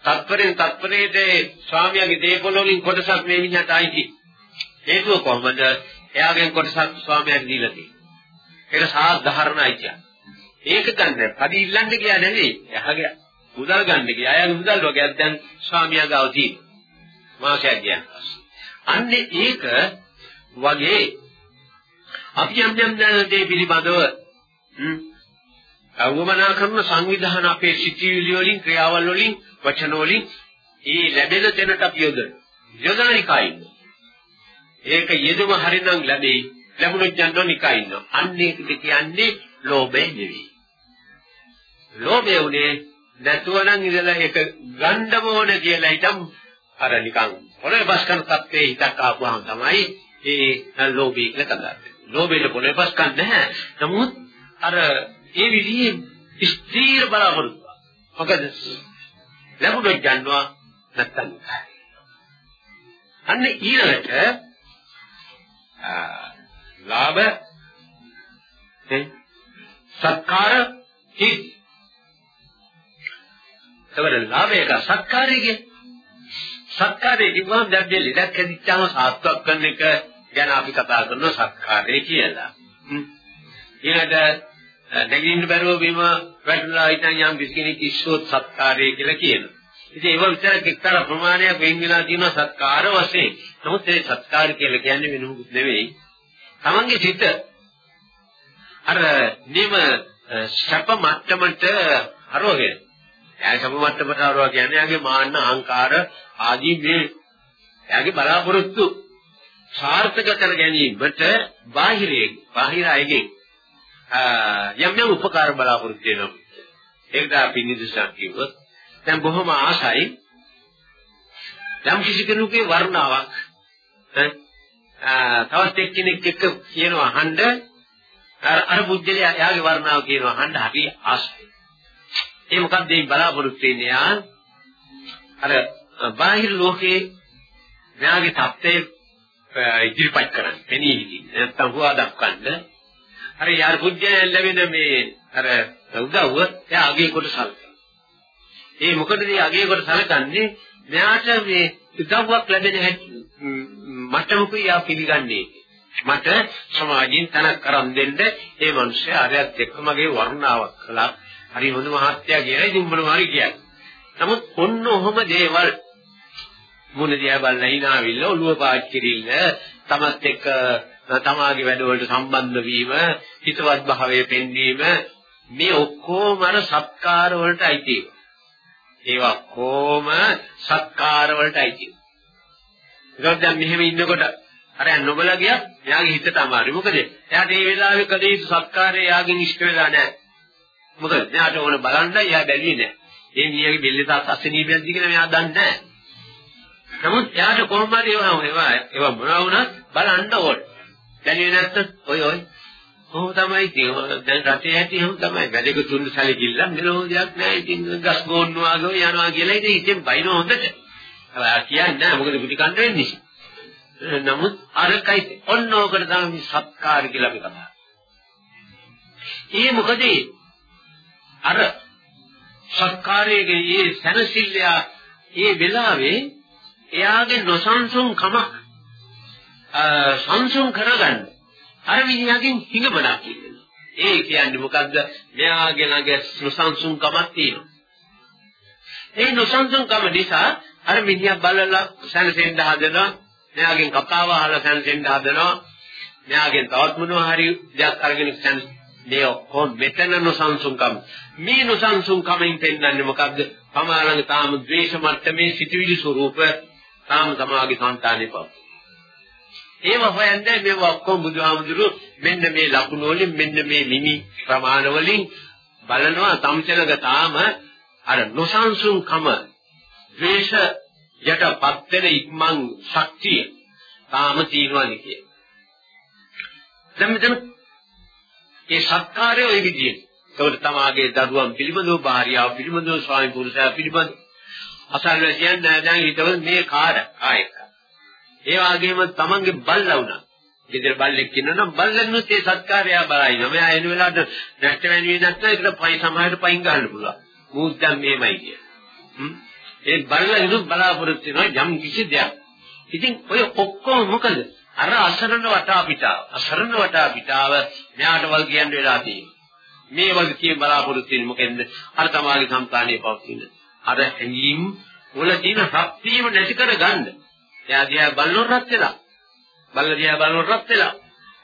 තත්පරෙන් තත්පරේට ස්වාමියාගේ දේපොළ වලින් කොටසක් මේ විඤ්ඤාණයට අයිති. හේතුව කොහොමද? එයාගෙන් කොටසක් ස්වාමියාට දීලා තියෙනවා. ඒක සාධාරණ අයිතියක්. ඒක ගන්න පඩි ඉල්ලන්න ගියා නෙවෙයි. එහාගේ මුදල් ගන්න ගියා. අයගේ මුදල් වගේක් දැන් ස්වාමියා ගාව තියෙනවා. මාසයක් ගියා. අන්නේ ඒක වගේ අපි යම් යම් දේ පිළිබඳව අවමනා කරන සංවිධාන අපේ සිතිවිලි වලින් ක්‍රියාවල් වලින් වචන වලින් ඒ ලැබෙන තැනට අපි යොදන යොදනිකයි ඒක යෙදුම හරිනම් ලැබෙයි ලැබුණොත් යනවා නිකයි ඉන්නවා අන්න ඒකද කියන්නේ ලෝභය නෙවෙයි ලෝභය උනේ නැතුව නම් ඉඳලා ඒක ගන්නම ඕන කියලා හිතම් අර නිකන් පොළේ බස් කරන තත්ත්වේ හිතක් ආපුවාම තමයි ඒ ලෝභය කියලා කතාවේ. ලෝභයට පොළේ බස් කන්නේ නැහැ. නමුත් අර ඒ විදිහේ ස්ථීර බලාපොරොත්තු. මොකද ලැබුණොත් ගන්නවා නැත්තම් අන්න ඊළඟට ලාභ සත්කාර හිත් එතකොට ලාභයක සත්කාරයේ සත්කාරයේ කිව්වම දැන් මේ ලෙඩක් හැදිච්චාම සාත්වක් කරන එක ගැන අපි කතා කරනවා සත්කාරය කියලා. ඊළඟට දෙගින්න බැරුව බිම වැටුණා හිටන් යම් කිසිකෙනෙක් ඉස්සොත් සත්කාරය කියලා කියනවා. ඉතින් ඒව විතරක් එක්තරා ප්‍රමාණයක් වෙන් වෙලා තියෙනවා සත්කාර වශයෙන්. නමුත් ඒ සත්කාර කියලා කියන්නේ වෙන මොකුත් නෙවෙයි. තමන්ගේ සිත අර නිම සැප මට්ටමට හරවගෙන එයා සබ මට්ටමට ආවා කියන්නේ එයාගේ මාන්න අහංකාර ආදී මේ එයාගේ බලාපොරොත්තු සාර්ථක කර ගැනීමට බාහිරයෙන් බාහිර අයගෙන් යම් යම් උපකාර බලාපොරොත්තු වෙනවා. ඒකට අපි නිදර්ශන කිව්වොත් දැන් බොහොම ආසයි යම් කිසි කෙනෙකුගේ වර්ණාවක් තවත් එක්කෙනෙක් එක්ක කියනවා අහන්න අර අර බුද්ධලයා එයාගේ වර්ණාව කියනවා අහන්න හරි ආසයි. ඒ මොකක්ද මේ බලාපොරොත්තු වෙන්නේ යා අර බාහිර ලෝකේ මෙයාගේ தත්ත්වය ඉදිරිපත් කරන්න. පෙනී හිටින්න. නැත්තම් හුවා දක්වන්න. අර යාර පුජ්‍යයන් ලැබෙන මේ අර උදව්ව එයා අගේ කොට සලකනවා. ඒ මොකටද මේ අගේ කොට සලකන්නේ? මෙයාට මේ උදව්වක් ලැබෙන හැටි මට මොකද යා පිළිගන්නේ. මට සමාජයෙන් තනක් කරන් දෙන්න ඒ මිනිස්සයා අරයත් එක්ක මගේ වර්ණාවක් කළා. හරි හොඳ මහත්ය කියලා ඉතින් මොනවා හරි කියන්නේ. නමුත් ඔන්න ඔහොම දේවල් මුණ දිහා බලලා hinaවිල්ල ඔළුව පාච්චිරිල්ල තමත් එක්ක තමාගේ වැඩවලට සම්බන්ධ වීම හිතවත් භාවයේ පෙන්වීම මේ ඔක්කොම අර සත්කාර වලට අයිති ඒවා කොහොම සත්කාර වලට අයිති ඒකත් දැන් මෙහෙම ඉන්නකොට අර නොබල ගියා එයාගේ හිතට අමාරුයි. මොකද එයාට මේ වෙලාවේ කලේ යුතු සත්කාරය එයාගෙන් ඉෂ්ට වෙලා නැහැ. මොකද එයාට ඕන බලන්න එයා බැලුවේ නැහැ ඒ මියගේ බෙල්ලේ තාත් අසනීපයක්ද කියලා මෙයා දන්නේ නැහැ නමුත් එයාට කොහොම හරි ඒවා ඒවා ඒවා මොනවා වුණත් බලන්න ඕන. දැනෙන්නේ නැත්තම් ඔය ඔය. කොහොම තමයි තියෙන්නේ දැන් රටේ ඇති එහෙම තමයි. වැඩක තුන් සැලකිල්ල මෙලෝදියක් නැහැ ඉතින් ගස් ගෝන්නු ආගෝ යනවා කියලා ඉතින් ඉතින් බයින හොඳට. කියන්නේ නැහැ මොකද කුටි කන්න වෙන්නේ නමුත් අරකයි ඔන්න ඕකට තමයි සත්කාර කියලා අපි කතා ඒ මොකද අර සත්කාරයේ ඒ සැනසෙල්ල ඒ වෙලාවේ එයාගේ නොසන්සුන් කමක් සංසුන් කරගන්න අර විදිහකින් හිඟබඩක් කියනවා. ඒ කියන්නේ මොකද්ද? මෙයාගේ ළඟ නොසන්සුන් කමක් තියෙනවා. ඒ නොසන්සුන් කම නිසා අර මිනිහා බලලා සැනසෙන්න හදනවා. මෙයාගෙන් කතාව අහලා සැනසෙන්න හදනවා. මෙයාගෙන් තවත් මොනවා හරි දෙයක් අරගෙන සැනස මේ ඔක්කොම මෙතන නුසන්සුන්කම. මේ නුසන්සුන්කමෙන් පෙන්වන්නේ මොකද්ද? තමාලඟ තාම ද්වේෂ මට්ටමේ සිටිවිලි ස්වરૂප තාම තමාගේ సంతානේ පවතී. ඒව හොයන්නේ මේ ඔක්කොම බුදුහාමුදුරු මෙන්න මේ ලකුණු වලින් මෙන්න මේ මිනි ප්‍රමාණ වලින් බලනවා සම්චලක තාම අර නොසන්සුන්කම ද්වේෂ යටපත් වෙන ඉක්මන් ශක්තිය තාම තියෙනවා නේ කියන. දැන් මෙතන ඒ සත්කාරය ওই විදිහේ. ඒකට තමාගේ දරුවන් පිළිබඳව, භාර්යාව පිළිබඳව, ස්වාමි පුරුෂයා පිළිබඳව අසල්වැසියන් නෑදෑයන් හිතවල මේ කාර ආයක. ඒ වගේම තමන්ගේ බල්ලා වුණා. ගෙදර බල්ලෙක් ඉන්නනම් බල්ලන්නුත් ඒ සත්කාරයා බලයිනවා. මෙයා එන වෙලාවට නැට්ට වැණි නැත්නම් ඒකට පයි සමහරට පයින් ගන්න පුළුවන්. මූත් දැන් මේමයි කිය. ඒ බල්ලා ඉදු බලාපොරොත්තු වෙනවා යම් කිසි දෙයක්. ඉතින් ඔය ඔක්කොම මොකද? අර අසරණ වටා පිටාව. අසරණ වටා පිටාව මෙයාට වල් කියන්න වෙලා තියෙනවා. මේ වගේ කියන බලාපොරොත්තු වෙන්නේ මොකෙන්ද? අර තමාගේ సంతානිය පවතින. අර හැඟීම් වල තියෙන ශක්තියම නැති කර ගන්න. එයා දිහා බලනොත් රත් වෙලා. බල්ල දිහා බලනොත් රත් වෙලා.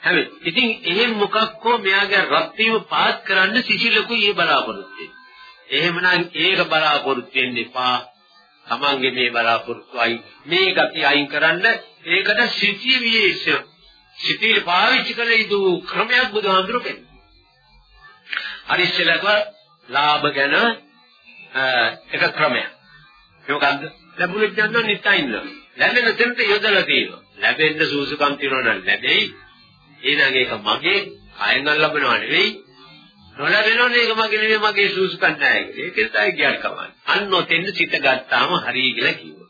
හැබැයි ඉතින් එහෙම මොකක්කෝ මෙයාගේ රත් වීම පාත් කරන්න සිසිලකුයි ඒ බලාපොරොත්තු එහෙමනම් ඒක බලාපොරොත්තු වෙන්න එපා. තමන්ගේ මේ බලාපොරොත්තු අයි මේ ගති අයින් කරන්න ඒකට සිටිය විශේෂ සිටිය පාවිච්චි කළ යුතු ක්‍රමයක් බුදුහාමුදුරු පෙන්නනවා. අරිස්සලක ලාභ ගැන එක ක්‍රමයක්. මොකද්ද? ලැබුණේ නැත්නම් නිතා ඉන්නවා. ලැබෙන තැනට යොදලා තියෙනවා. ලැබෙන්න සූසුකම් තියනවා නම් ලැබෙයි. ඊළඟ එක මගේ කයෙන් ලැබෙනව නෙවෙයි. නොලැබෙනවනේ ඒක මගේ නෙවෙයි මගේ සූසුකම් නැහැ. ඒකෙන් තමයි කියන්න කමන්නේ. අන්න ඔතෙන් සිත ගත්තාම හරිය කියලා කිව්වා.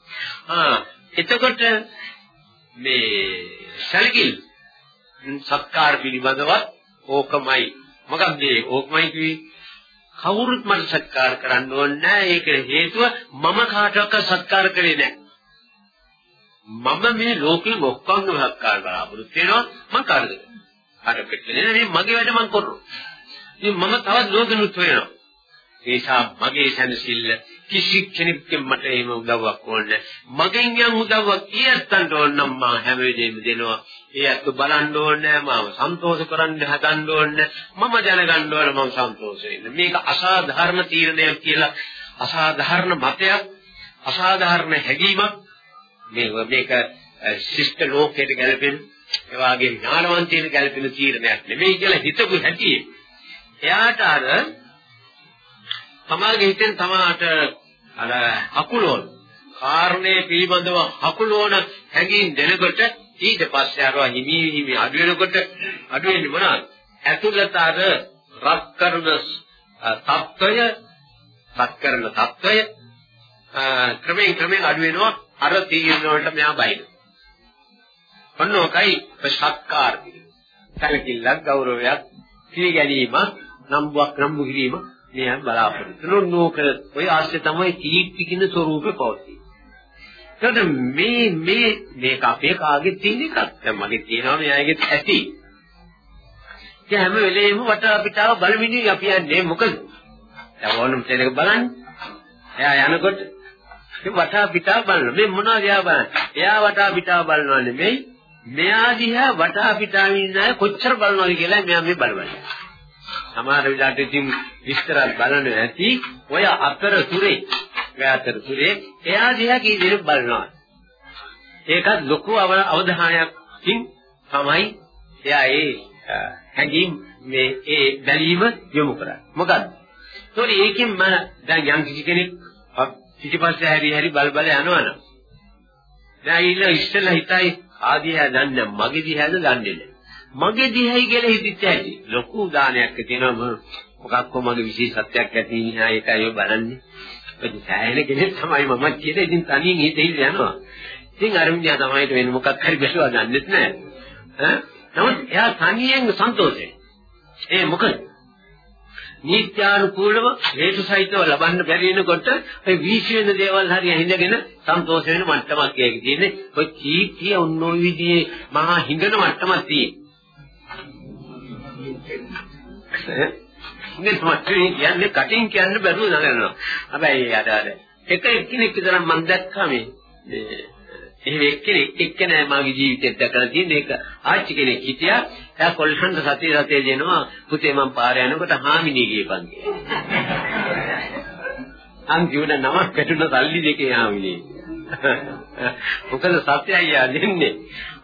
ආ එතකොට මේ සල්ගිල් සත්කාර පිළිබඳවත් ඕකමයි. මොකක්ද මේ ඕකමයි කිව්වේ? කවුරුත් මට සත්කාර කරන්න ඕනේ නැහැ. ඒක හේතුව මම කාටවත් සත්කාර කරේ නැහැ. මම මේ ලෝකෙ ඔක්කොම සත්කාර බලාපොරොත්තු වෙනවා මම කාටද? අර පිටේ නේ මගේ වැඩ මම කරනවා. ඉතින් මම තවත් ලෝකෙනුත් වෙනවා. ඒ නිසා මගේ සැනසෙල්ල කිසි කෙනෙක්ගෙන් මට එහෙම උදව්වක් ඕනේ මගෙන් යම් උදව්වක් ඊයත්තන්ට ඕන නම් මම හැම වෙලේම දෙනවා. ඒ අත් බලන්න ඕනේ මම සන්තෝෂ කරන්න හදන්න ඕනේ මම දැනගන්න ඕනේ මම සන්තෝෂ වෙන්න. මේක අසාධාරණ තීරණයක් කියලා අසාධාරණ මතයක් අසාධාරණ හැඟීමක්. මේ මේක ශිෂ්ට ලෝකයට ගැලපෙන ඒ වගේ ඥානවන්තයින් ගැලපෙන තීරණයක් නෙමෙයි කියලා හිතපු හැටි එයාට අර තමාගේ හිතෙන් තමාට අර අකුලෝන කාරණේ පිළිබඳව අකුලෝන හැඟීම් දෙනකොට ඊට පස්සේ අරවා හිමි හිමි අඩු වෙනකොට අඩු වෙන්නේ මොනවාද? ඇතුළත අර රත් කරන තත්වය රත් කරන තත්වය ක්‍රමයෙන් ක්‍රමයෙන් අඩු වෙනවා. අර තීරණ වලට මෙයා බයින. ඔන්න ඔකයි සත්කාර කලකිල්ලක් ගෞරවයක් පිළිගැනීමක් නම්බුවක් නම්බු කිරීම මෙයන් බලාපොරොත්තු වෙන නෝක ඔය ආශ්‍රය තමයි කීර්ති කින ස්වરૂපේ පවතී. එතකොට මේ මේ මේක අපේ කාගේ තියෙන එකක්. දැන් මගේ තියෙනවා මෙයාගේ ඇති. ඒ හැම වෙලේම වටා පිටාව බලමින් අපි යන්නේ මොකද? දැන් ඕනම තැනක බලන්න. එයා යනකොට වටා පිටා බලනවා. මේ මොනවද එයා බලන්නේ? එයා වටා පිටා බලනවා නෙමෙයි. මෙයා දිහා වටා පිටා ඉන්න කොච්චර බලනවද කියලා මෙයා මේ බලවන්නේ. සමහර විලාට ඉතින් විස්තරක් බලන්න නැති ඔය අතර තුරේ ඔය අතර තුරේ එයා දිහා කී දෙනෙක් බලනවා. ඒකත් ලොකු අවධානයක්කින් තමයි එයා ඒ හැඟීම් මේ ඒ බැලීම යොමු කරන්නේ. මොකද්ද? ඒතකොට ඒකෙන් මම දැන් යම් කිසි කෙනෙක් පිටිපස්සේ හැරි හැරි බල බල යනවනම් දැන් ඉන්න ඉස්සෙල්ලා හිතයි ආදියා දන්නේ මගේ දිහාද දන්නේ නැහැ. මගේ දිහයි කියලා හිතෙච්ච ඇති. ලොකු දානයක් තියෙනවා මොකක්කෝ මගේ විශේෂත්වයක් ඇති නිසා ඒකයි ඔය බලන්නේ. ඒ සෑහෙන කෙනෙක් තමයි මම කියන්නේ. ඉතින් තනියෙන් හිතෙන්න යනවා. ඉතින් අරුණ්‍යා තමයි වෙන මොකක් හරි බැලුවා දන්නෙත් නැහැ. ඈ නමුත් එයා තනියෙන් සන්තෝෂයි. ඒ මොකද? නීත්‍යානුකූලව හේතු සහිතව ලබන්න බැරි වෙනකොට ඔය වීසි වෙන දේවල් හරිය හිඳගෙන සන්තෝෂ වෙන මට්ටමක් ඒක තියෙන්නේ. ඔය කීර්තිය ඔන්න ඔය විදිහේ මහා හිඟන මට්ටමක් තියෙන්නේ. මේ තමයි කියන්නේ කටින් කියන්න බැරුව නගනවා. හැබැයි අර අර එක එක්කෙනෙක් විතර මම දැක්කා මේ එහෙම එක්කෙනෙක් එක්කෙනා මගේ ජීවිතේත් දැකලා තියෙන එක ආච්චි කෙනෙක් හිටියා. එයා කොල්ලන්ට සතිය රතේ දෙනවා පුතේ මම පාරේ යනකොට හාමිනේ ගියපන් අන් කියුණ නමක් කැටුන සල්ලි දෙකේ හාමිනේ. මොකද සත්‍යය යා දෙන්නේ?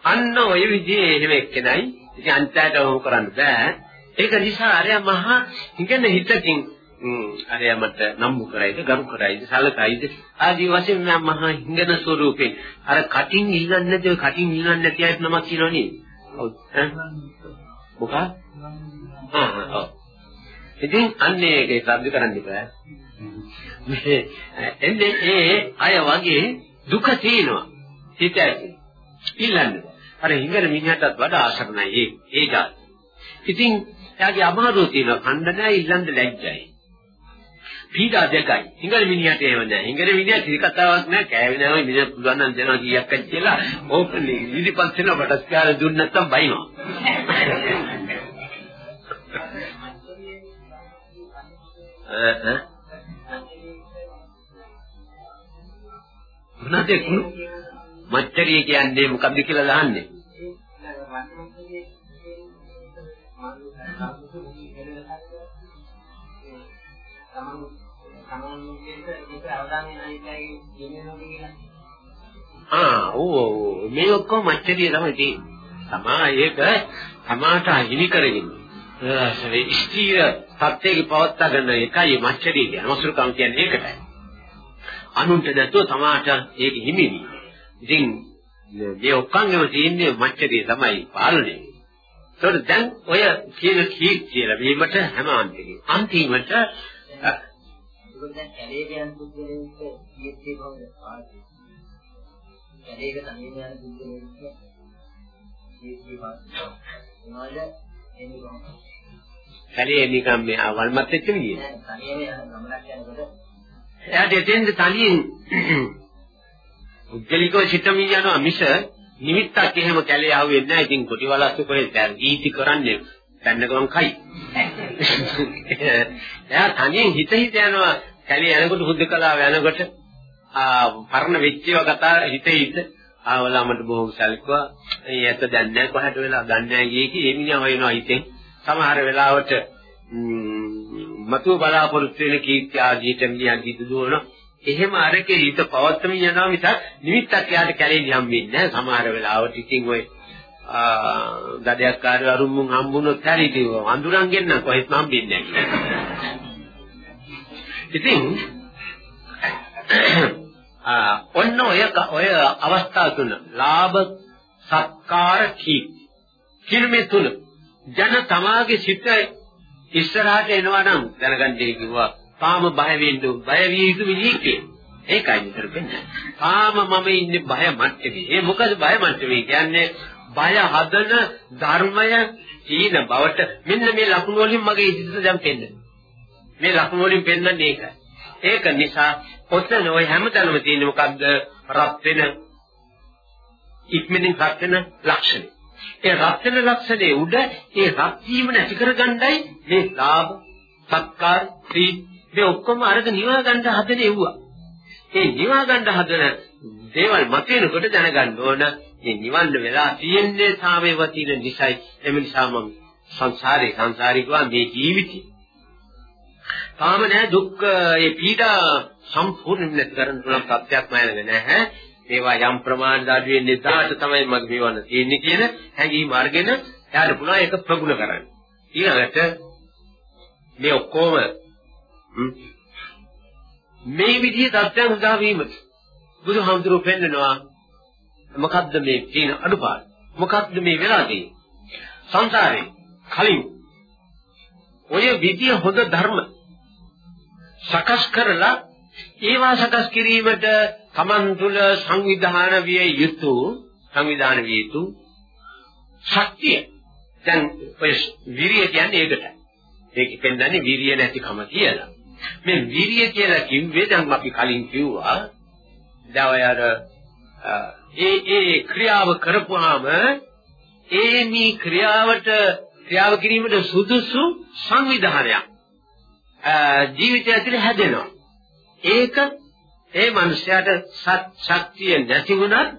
අන්න ඔය විදිහේ එහෙම එක්කෙනයි. ඉතින් අන්තයට වහු කරන්න බෑ. ඒක නිසා අරයා මහා ඉගෙන හිතකින් අරයා මට නම්බු කරයිද ගරු කරයිද සලකයිද ආදී වශයෙන් මම මහා හිඟන ස්වරූපේ අර කටින් ඉල්ලන්නේ නැති ඔය කටින් ඉල්ලන්නේ නැති අයත් නමක් කියනවා නේද? ඔව්. මොකක්? ආ ඔව්. ඉතින් අන්නේ ඒක සබ්ද කරන්න ඉපෑ මේ එන්නේ ඒ අය වගේ දුක තියෙනවා හිත ඇති. ඉල්ලන්නේ. අර හිඟන මිනිහටත් වඩා ආශරණයි ඒ. ඒ જાති. ඉතින් එයාගේ අමාරුව තියෙනවා කන්න නැහැ ඉල්ලන්න ලැජ්ජයි පීඩා දෙකයි. හිඟල මිනිහට එහෙම නැහැ. හිඟල මිනිහා කිසි කතාවක් නැහැ. කෑවේ නැහැ. මිනිහ පුළුවන් නම් දෙනවා කීයක් අත් කියලා ඕපනේ ඉදිරිපත් වෙන බඩස්කාර දුන්න නැත්තම් බයිනවා. මොනවද කුණු? මච්චරිය කියන්නේ මොකක්ද කියලා දහන්නේ? ආ ඕ මේ ඔක්කොම මච්චරිය තමයි තියෙන්නේ. තමා ඒක තමාට හිමි කරගෙන ඒ ස්ථීර සත්‍යයේ පවත්වා ගන්න එකයි මච්චරිය කියන්නේ. මසුරුකම් කියන්නේ ඒකටයි. අනුන්ට නැතුව තමාට ඒක හිමි වී. ඉතින් මේ ඔක්කොංගෙම තියෙන්නේ මච්චරිය තමයි පාලනය. ඒකට දැන් ඔය කියන කී කියලා වීමට හැම අන්තිමට අන්තිමට ඒකෙන් දැන් කැලේ යන පුද්ගලයෙක් කීයේ කොහොමද පාන්නේ? කැලේක තනියම යන පුද්ගලයෙක් කීයේ පාන්නේ? මොනවද එන්නේ කොහොමද? කැලේ නිකම් මේ අවල්මත් එක්ක නියේ. තනියම යන ගමනක් යනකොට එයාට එතෙන්ද තනියෙන් උද්ගලිකව සිටමින් යනවා මිස නිමිත්තක් එහෙම කැලේ ආවෙන්නේ නැහැ. ඉතින් කොටි වලස්සු කොහෙද ඊටි කරන්නේ පැන්නකම් කයි. එයා තනියෙන් හිත හිත යනවා කැලේ යනකොට හුදකලාව යනකොට ආ පරණ වෙච්ච ඒවා කතා හිත හිත ආවලමට බොහොම සැලකුවා. ඒ ඇත්ත දැන් නැහැ කොහට වෙලා දන්නේ නැහැ ගියේ කි ඒ මිනිහා වයින්නවා හිතෙන්. සමහර වෙලාවට මතු බලාපොරොත්තු වෙන කීර්ති ආදීට මියන්දි දුවන එහෙම අරකේ හිත පවත්තමින් යනවා මිසක් නිමිත්තක් යාට කැලේදී හම්බෙන්නේ නැහැ. සමහර වෙලාවට ඉතින් ඔය ගඩයක් කාර්ය අරුම් මුන් හම්බුනොත් හරි ඉතින් අඳුරන් ගෙන්න කොහෙත් හම්බෙන්නේ නැහැ. ඉතින් ඔන්න ඔය ඔය අවස්ථා තුන. ලාභ සත්කාර කීර්ති කියන මේ තුන. ජන තමාගේ සිත ඉස්සරහට එනවා නම් දැනගන්න කිව්වා. තාම බය වෙන්න බය විය යුතු මිනිහෙක් ඒකයි විතර වෙන්නේ. තාම මම ඉන්නේ බය මට්ටමේ. ඒ මොකද බය මට්ටමේ කියන්නේ බය හදන ධර්මය තීන බවට මෙන්න මේ ලකුණු වලින් මගේ ඉදිරියට දැන් පෙන්නන. මේ ලකුණු වලින් පෙන්නන්නේ ඒකයි. ඒක නිසා ඔතන ওই හැමතැනම තියෙන මොකද්ද? රත් වෙන ඉක්මනින් රත් වෙන ලක්ෂණ. ඒ රත් වෙන ලක්ෂණේ උඩ ඒ රත් වීම නැති කරගන්නයි මේ ලාභ, සත්කාර, ප්‍රීති මේ ඔක්කොම අරගෙන නිවා ගන්න හදන එව්වා. ඒ නිවා ගන්න හදන දේවල් මතේනකොට දැනගන්න ඕන මේ නිවන්න වෙලා තියෙන්නේ සාමේව තියෙන නිසයි. එම නිසා මම සංසාරේ සංසාරිකවා මේ ජීවිතේ තාම නෑ දුක් ඒ පීඩා සම්පූර්ණ නැති කරන්න පුළුවන් සත්‍යයක් මයනක නැහැ. ඒවා යම් ප්‍රමාණයට අඩු වෙන්නේ තාට තමයි මගේ මේවන්න තියෙන්නේ කියන හැඟීම අරගෙන යාට පුළුවන් ඒක ප්‍රගුණ කරන්න. ඊළඟට මේ ඔක්කොම මේ විදිහේ தත්යන් උදා වීමට බුදුහාමුදුරුවෝ පෙන්නනවා මොකද්ද මේ තියෙන අඩුපාඩු? මොකද්ද මේ වෙලා තියෙන්නේ? සංසාරේ කලින් ඔය විදිය හොඳ ධර්ම සකස් කරලා ඒවා සකස් කිරීමට Taman තුල සංවිධාන විය යුතු සංවිධාන විය යුතු ශක්තිය. දැන් ඔය විරිය කියන්නේ ඒකට. ඒක පෙන්වන්නේ විරිය නැතිකම කියලා. මේ විරිය කියලා කිව්වේ දැන් අපි කලින් කිව්වා දැන් ඔය අර ඒ ඒ ක්‍රියාව කරපුවාම ඒ මේ ක්‍රියාවට ක්‍රියාව කිරීමට සුදුසු සංවිධානයක් ජීවිතය ඇතුලේ හැදෙනවා ඒක ඒ මනුස්සයාට සත් ශක්තිය නැති වුණත්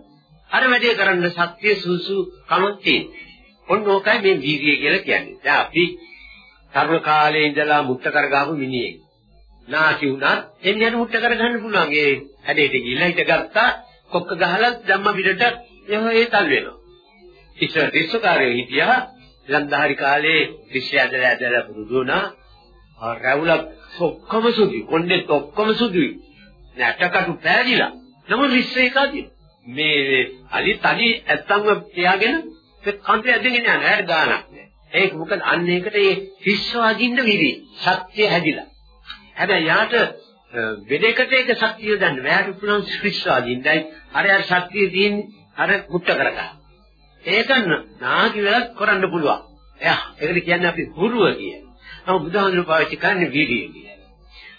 අර වැඩේ කරන්න ශක්තිය සුසු කමක් තියෙනවා. ඔන්න ඕකයි මේ වීර්යය කියලා කියන්නේ. දැන් අපි තරුණ කාලේ ඉඳලා මුත්ත කරගාපු මිනිහෙක්. නාකි වුණත් එන්නේ මුට්ට කරගන්න පුළුවන්. ඒ හැඩේට ගිහිල්ලා හිටගත්තා කොක්ක ගහලා ධම්ම පිටට ඒ තල් වෙනවා. ඉස්සර රිස්සකාරයෝ හිටියා ලන්දාහරි කාලේ රිෂ්‍ය ඇදලා ඇදලා පුරුදු වුණා. රැවුලක් ඔක්කොම සුදුයි. කොණ්ඩෙත් ඔක්කොම සුදුයි. නැටකටු පෑදිලා. නමුත් රිෂ්‍ය එකදී මේ අලි තනි ඇත්තන්ව තියාගෙන කන්දේ ඇදගෙන යන හැට ගානක් නෑ. ඒක මොකද අන්න ඒකට ඒ ශිෂ්‍ය වදින්න විරි. සත්‍ය හැදිලා. හැබැයි යාට වෙදයකට ඒක ශක්තිය ගන්න බෑට පුළුවන් ශිෂ්‍යාදීන්දයි අර අර ශක්තිය දින් අර මුට්ට කරගන්න. ඒක නාකි වෙලත් කරන්න පුළුවන්. එයා ඒකට කියන්නේ අපි හුරුව කියන. නමුත් බුදුහාමුදුරුවෝ පාවිච්චි කරන්නේ වීර්යය කියන.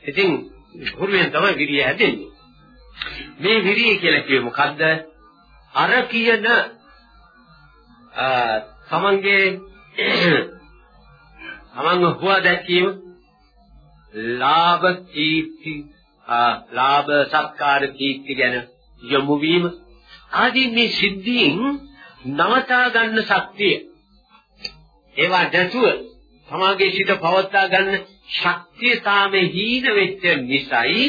ඉතින් හුරුවෙන් තමයි වීර්යය හැදෙන්නේ. මේ වීර්යය කියලා කියේ මොකද්ද? අර කියන තමන්ගේ තමන්ව හුවා දැක්වීම ලාභ කීර්ති ලාභ සත්කාර කීර්ති ගැන යොමු වීම. ආදී මේ සිද්ධීන් නවතා ගන්න ශක්තිය. ඒවා නැතුව සමාගයේ සිට පවත්වා ගන්න ශක්තිය තාමේ හීන වෙච්ච නිසායි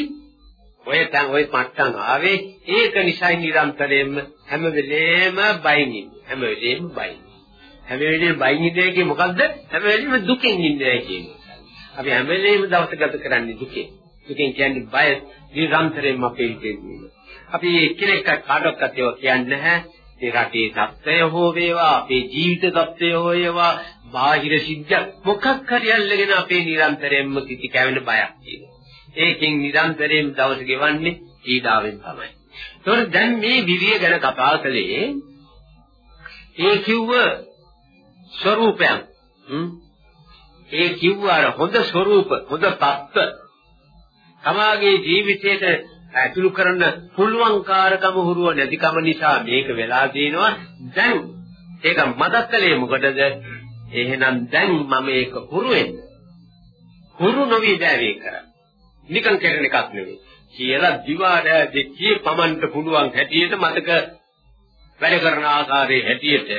ඔය තැන් ඔය මට්ටම් ආවේ. ඒක නිසයි නිරන්තරයෙන්ම හැම වෙලේම බයින් හැම වෙලේම බයින්. හැම වෙලේම බයින් ඉන්නේ මොකද්ද? හැම වෙලේම දුකෙන් ඉන්නේ කියන්නේ. අපි හැම වෙලේම දවස ගත කරන්නේ දුකේ. දුකෙන් කියන්නේ බය, නිරන්තරයෙන්ම අපේ ඉන්නේ. අපි කෙනෙක් කාටවත් ඒවා කියන්නේ නැහැ. ඒ රටේ தත්ත්වය හෝ වේවා, අපේ ජීවිත தත්ත්වය හෝ වේවා, බාහිර සිද්ධියක් මොකක් හරි අල්ලගෙන අපේ නිරන්තරයෙන්ම කිති කැවෙන බයක් තියෙනවා. ඒකෙන් නිරන්තරයෙන් දවස ගෙවන්නේ ඊඩාවෙන් තමයි. ඒතකොට දැන් මේ විරිය ගැන කතා කළේ ඒ කිව්ව ස්වરૂපයන් ඒ කිව්වාර හොඳ ස්වરૂප හොඳ தත්ත්ව තමාගේ ජීවිතයට ඇතුළු කරන්න පුළුවන්කාරකම හුරුව නැතිකම නිසා මේක වෙලා තියෙනවා. දැන් ඒක මතක් කළේ මොකටද? එහෙනම් දැන් මම ඒක හුරු වෙන්න හුරු නොවි දැවේ කර නිකන් කරන එකක් නෙවෙයි. කියලා දිවාඩ දෙකේ පමන්ට පුළුවන් හැටියට මතක වැඩ කරන ආකාරයේ හැටියට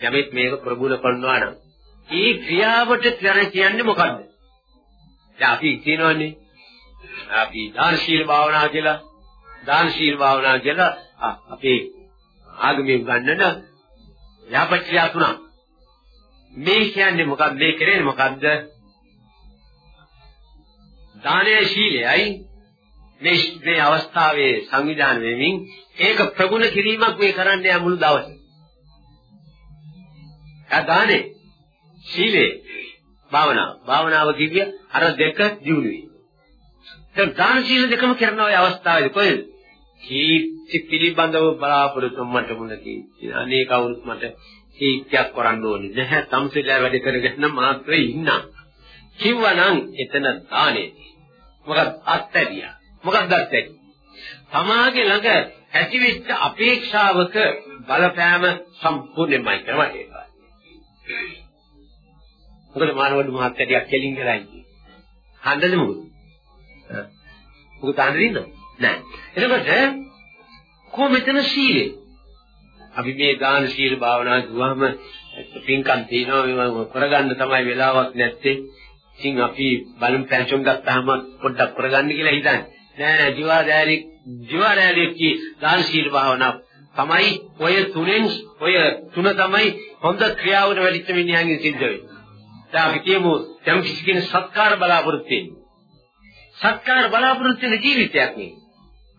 යමෙක් මේක ප්‍රගුණ කරනවා නම් ඒ ක්‍රියාවට කර කියන්නේ මොකද්ද? දැන් අපි කියනවනේ අපි දානශීල භාවනා කියලා දානශීල භාවනා කියලා අපේ ආගමේ උගන්වන යාපච්චය තුනක්. මේ කියන්නේ මොකක්ද? මේ කරන්නේ මොකද්ද? දානයේ ශීලයයි මේ මේ අවස්ථාවේ සංවිධානය වෙමින් ඒක ප්‍රගුණ කිරීමක් මේ කරන්න යා මුළු දවසේ. ආ දානේ ශීලේ භාවනාව. භාවනාව කිව්විය අර දෙක දියුණුවේ. දැන් දාන ශීල දෙකම කරන ඔය අවස්ථාවේදී කොහෙද? කීර්ති පිළිබඳව බලාපොරොත්තු මට මුලදී අනේ කවුරුත් මට කීර්තියක් කරන්න ඕනේ නැහැ. තමසෙලා වැඩ කරගෙන මාත්‍රේ ඉන්නා. කිව්වනම් එතන දානේ. මොකද අත්හැරියා. මොකක්ද අත්හැරියා? තමාගේ ළඟ ඇතිවෙච්ච අපේක්ෂාවක බලපෑම සම්පූර්ණයෙන්මයි කරවටේ. මොකද මානවඩු මහත්තයා කෙලින් කරලා ඉන්නේ. හන්දද මොකද? මොකද හන්දින්ද? නෑ. එතකොට කො මෙතන සීලය? අපි මේ දාන සීල භාවනා දුවම පින්කම් තියනවා මේව කරගන්න තමයි වෙලාවක් නැත්තේ. ඉතින් අපි බලමු පැන්ෂන් ගත්තාම පොඩ්ඩක් කරගන්න කියලා හිතන්නේ. නෑ නෑ ජීවාදාරි ජීවාදාරි කි දාන සීල භාවනා තමයි ඔය තුනෙන් ඔය තුන තමයි හොඳ ක්‍රියාවට වැඩිච්ච මිනිහාගේ සිද්ධ වෙන්නේ. දැන් අපි කියමු යම් කිසි කෙනෙක් සත්කාර බලාපොරොත්තු වෙන්නේ. සත්කාර බලාපොරොත්තු වෙන ජීවිතයක් නේ.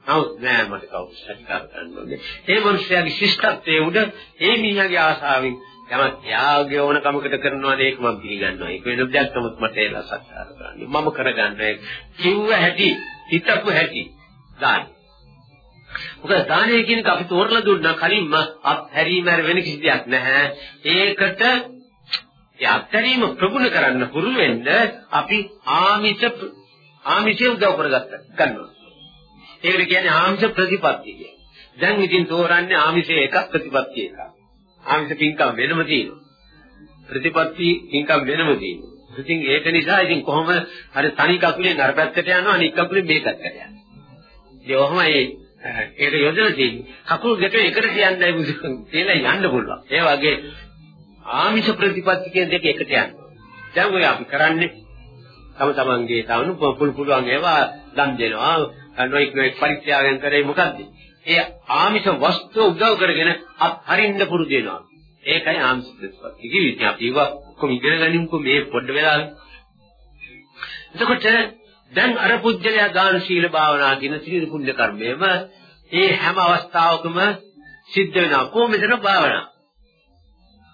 නමුත් නෑ මට කවුරු සත්කාර කරන්න ඕනේ. ඒ මිනිස්යාගේ ශිෂ්ටත්වයේ උඩ ඒ මිනිහාගේ ආසාවෙන් යමක් ත්‍යාගය ඕන කමකට කරනවාද ඒක මම පිළිගන්නවා. ඒක වෙන දෙයක් තමයි මට ඒලා සත්කාර කරන්නේ. මම කරගන්නේ කිව්ව හැටි, හිතපු හැටි දාන්න. මොකද දානය කියන එක අපි තෝරලා දුන්නා කලින්ම අත්හැරීම වෙන කිසි දෙයක් නැහැ. ඒකට ඒ අත්හැරීම ප්‍රගුණ කරන්න පුරු වෙන්න අපි ආමිෂ ආමිෂය උදව් කරගත්ත ගන්නවා. ඒකට කියන්නේ ආමිෂ ප්‍රතිපත්තිය කියලා. දැන් ඉතින් තෝරන්නේ ආමිෂය එකක් ප්‍රතිපත්තිය එකක්. ආමිෂ පින්කම් වෙනම තියෙනවා. ප්‍රතිපත්ති පින්කම් වෙනම තියෙනවා. ඉතින් ඒක නිසා ඉතින් කොහොම හරි තනි කකුලෙන් අර පැත්තට යනවා අනිත් කකුලෙන් මේ පැත්තට යනවා. ඒ ඔහොමයි ඒක යොදලා තියෙන්නේ. කකුල් දෙක එකට තියන්නයි බුදු කියලා යන්න පුළුවන්. ඒ වගේ ආමිෂ ප්‍රතිපත්ති කියන දෙක එකට යනවා. දැන් ඔය අපි කරන්නේ තම තමන්ගේ තවනු පුළු පුළුවන් ඒවා දන් දෙනවා. නොයික් නොයික් පරිත්‍යාගයන් කරේ මොකද්ද? ඒ ආමිෂ වස්තු උදව් කරගෙන අත්හරින්න පුරුදු වෙනවා. ඒකයි ආමිෂ ප්‍රතිපත්ති. කිව්වේ අපි ඒවා කොහොම ඉගෙන ගනිමුකෝ මේ පොඩ්ඩ වෙලාවෙ. එතකොට දැන් අර පුජ්‍යලයා දාන ශීල භාවනා කියන ත්‍රිවිධ පුණ්‍ය කර්මයේම ඒ හැම අවස්ථාවකම සිද්ධ වෙනවා. කොහොමද භාවනා?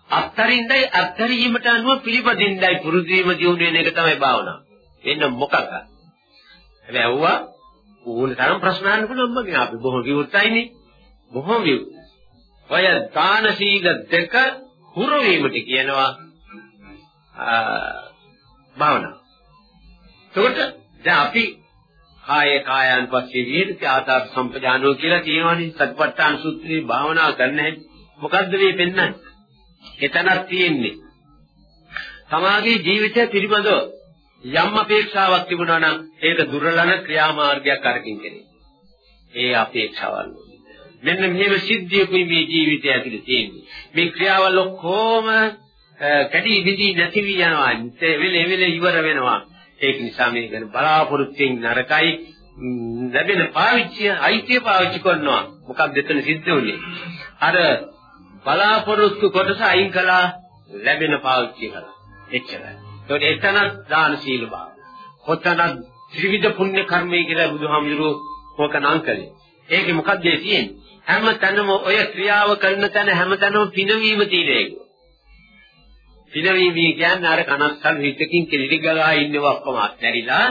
අත්තරින්දයි අත්තරීමට අනුව පිළිපදින්නයි පුරුදු වීම දියුණු වෙන එක තමයි භාවනාව. එන්න මොකක්ද? හැබැයි ඇහුවා ඕන තරම් ප්‍රශ්න අහන්න පුළුවන් මගේ අපි බොහොම විවෘතයිනේ. බොහොම විවෘත. ඔය දාන සීල දෙක හුරු වීමට කියනවා භාවනාව. එතකොට දැන් අපි කාය කායන් පස්සේ විහෙති ආතාප සම්පජානෝ කියලා කියනවනේ සතිපට්ඨාන සූත්‍රයේ භාවනා කරන්න හැටි. මොකද්ද මේ පෙන්වන්නේ? එතනක් තියෙන්නේ. තමාගේ ජීවිතය පිළිබඳව යම් අපේක්ෂාවක් තිබුණා නම් ඒක දුර්ලභ ක්‍රියාමාර්ගයක් අරකින් කෙරේ. ඒ අපේක්ෂාවල් මෙන්න මෙහෙම සිද්ධියකුයි මේ ජීවිතය ඇතුලේ තියෙන්නේ. මේ ක්‍රියාවල් ඔක්කොම කැඩි බිඳි නැති වී යනවා. වෙලෙ වෙලෙ ඉවර වෙනවා. ඒක නිසා මේක බලාපොරොත්තුෙන් නරකයි ලැබෙන පාවිච්චිය අයිතිය පාවිච්චි කරනවා. මොකක්ද එතන සිද්ධ වෙන්නේ? අර බලාපොරොත්තු කොටස අයින් කළා ලැබෙන පාවිච්චි කළා. එච්චරයි. ඒකට එතන දාන සීල භාව. කොතන ත්‍රිවිධ පුණ්‍ය කර්මය කියලා බුදුහාමුදුරුවෝ මොක නම් කළේ. ඒකේ මොකක්ද තියෙන්නේ? හැම තැනම ඔය ක්‍රියාව කරන තැන හැම තැනම පිනවීම තියෙන එක. පිනවීම කියන්නේ අර කනස්සල් හිතකින් කෙලිලි ගලා ඉන්නව ඔක්කොම අත්හැරිලා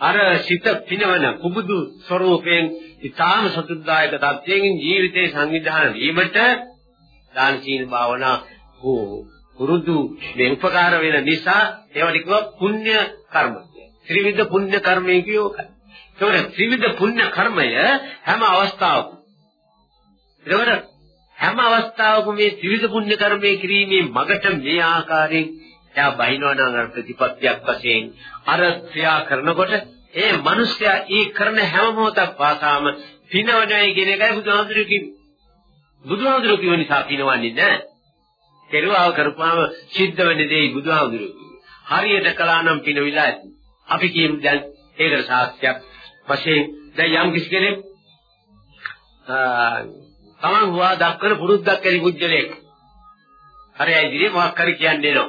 අර සිත පිනවන කුබුදු ස්වરૂපයෙන් ඊටාම සතුටුදායක තත්ත්වයෙන් ජීවිතේ සංවිධානය වීමට දාන සීල භාවනා පුරුදු මේ උපකාර වෙන නිසා ඒවට කිව්වා පුණ්‍ය කර්ම. ත්‍රිවිධ පුණ්‍ය කර්මය කියෝකයි. ඒකට ත්‍රිවිධ පුණ්‍ය කර්මය හැම අවස්ථාවකම. ඒකට හැම අවස්ථාවකම මේ ත්‍රිවිධ පුණ්‍ය කර්මය කිරීමේ මගට මේ ආකාරයෙන් එයා බහිනවා නම් අර ප්‍රතිපත්තියක් වශයෙන් අර ක්‍රියා කරනකොට ඒ මිනිස්යා ඒ කරන හැම මොහොතක් පාසාම පිනවනයි කියන එකයි බුදුහාමුදුරුවෝ කිව්වේ. බුදුහාමුදුරුවෝ කියව නිසා පිනවන්නේ නැහැ. කෙරුවාව කරපුවාම සිද්ධ වෙන්නේ දෙයි බුදුහාමුදුරුවෝ. හරියට කළා නම් පින විලා ඇති. අපි කියමු දැන් ඒකට සාක්ෂියක් වශයෙන් දැන් යම් කිසි කෙනෙක් තමන් හුවා දක්වන පුරුද්දක් ඇති පුජ්‍යලයක්. හරි ඉදිරියේ මොකක් හරි කියන්නේ නෝ.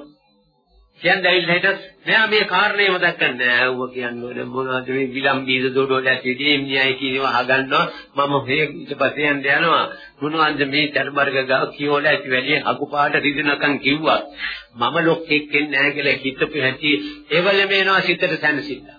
කියන්නේ ඇවිල්ලා හිට නෑ මේ කාරණේ මතක් කරන්නේ. ඌව කියන්නේ මොනවද මේ විලම්බීද දොඩවල ඇතිදී මියයි කියනවා අහගන්නවා. මම මේ ඊට පස්සේ යන්න යනවා. මොනවද මේ ධර්මර්ග ගාව කියවල ඇති වැඩි? අකුපාට රිදෙනකන් කිව්වා. මම ලොක්ෙක් වෙන්නේ නැහැ කියලා හිතපු හැටි ඒවල මේනවා සිතට සැනසෙන්න.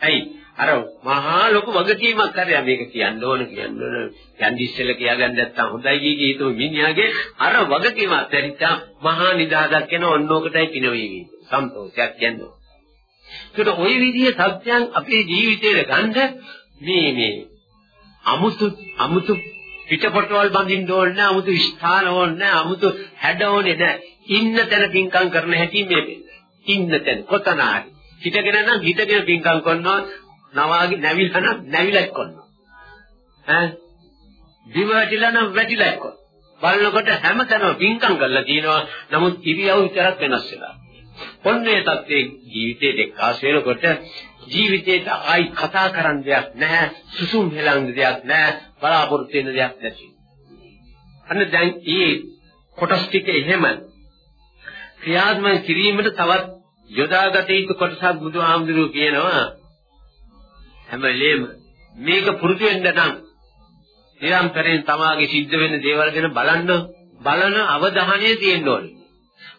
ඇයි? අර මහා ලොකු වගකීමක් කරලා මේක කියන්න ඕන කියන්න ඕන. යන්දි ඉස්සෙල්ලා කියාගන්න නැත්තම් හොඳයි කී හිතුව මිනිහාගේ අර වගකීමක් දැරිච්චා මහා නිදාගක් වෙන ඔන්නෝකටයි පිනවීවි සන්තෝෂයක් කියන්නේ. ඒකට ওই විදිහේ සත්‍යයන් අපේ ජීවිතේට ගන්න මේ මේ අමුතු අමුතු පිටපොටවල් බඳින්න ඕනේ නැහැ අමුතු ස්ථාන ඕනේ නැහැ අමුතු හැඩ ඕනේ නැහැ. ඉන්න තැන පින්කම් කරන හැටි මේ ඉන්න තැන කොතන හරි. හිටගෙන නම් හිටගෙන පින්කම් කරනවා. නවාගේ නැවිලා නම් නැවිලක් කරනවා. ඈ දිව වැටිලා නම් වැටිලා එක්ක. බලනකොට හැමතැනම පින්කම් කරලා තියෙනවා. නමුත් ඉරියව් විතරක් වෙනස් වෙලා. ඔන්නේ තත්ත්වයේ ජීවිතේ දෙක්කාස් වෙනකොට ජීවිතේට ආයි කතා කරන්න දෙයක් නැහැ. සුසුම් හෙලන්න දෙයක් නැහැ. බලාපොරොත්තු වෙන දෙයක් නැති. අන්න දැන් මේ කොටස් ටික එහෙම ක්‍රියාත්මක කිරීමට තවත් යොදාගත යුතු කොටසක් බුදුහාමුදුරුවෝ කියනවා හැම වෙලේම මේක පුරුදු වෙන්න නම් නිරන්තරයෙන් තමාගේ සිද්ධ වෙන දේවල් ගැන බලන්න බලන අවධානය තියෙන්න ඕනේ.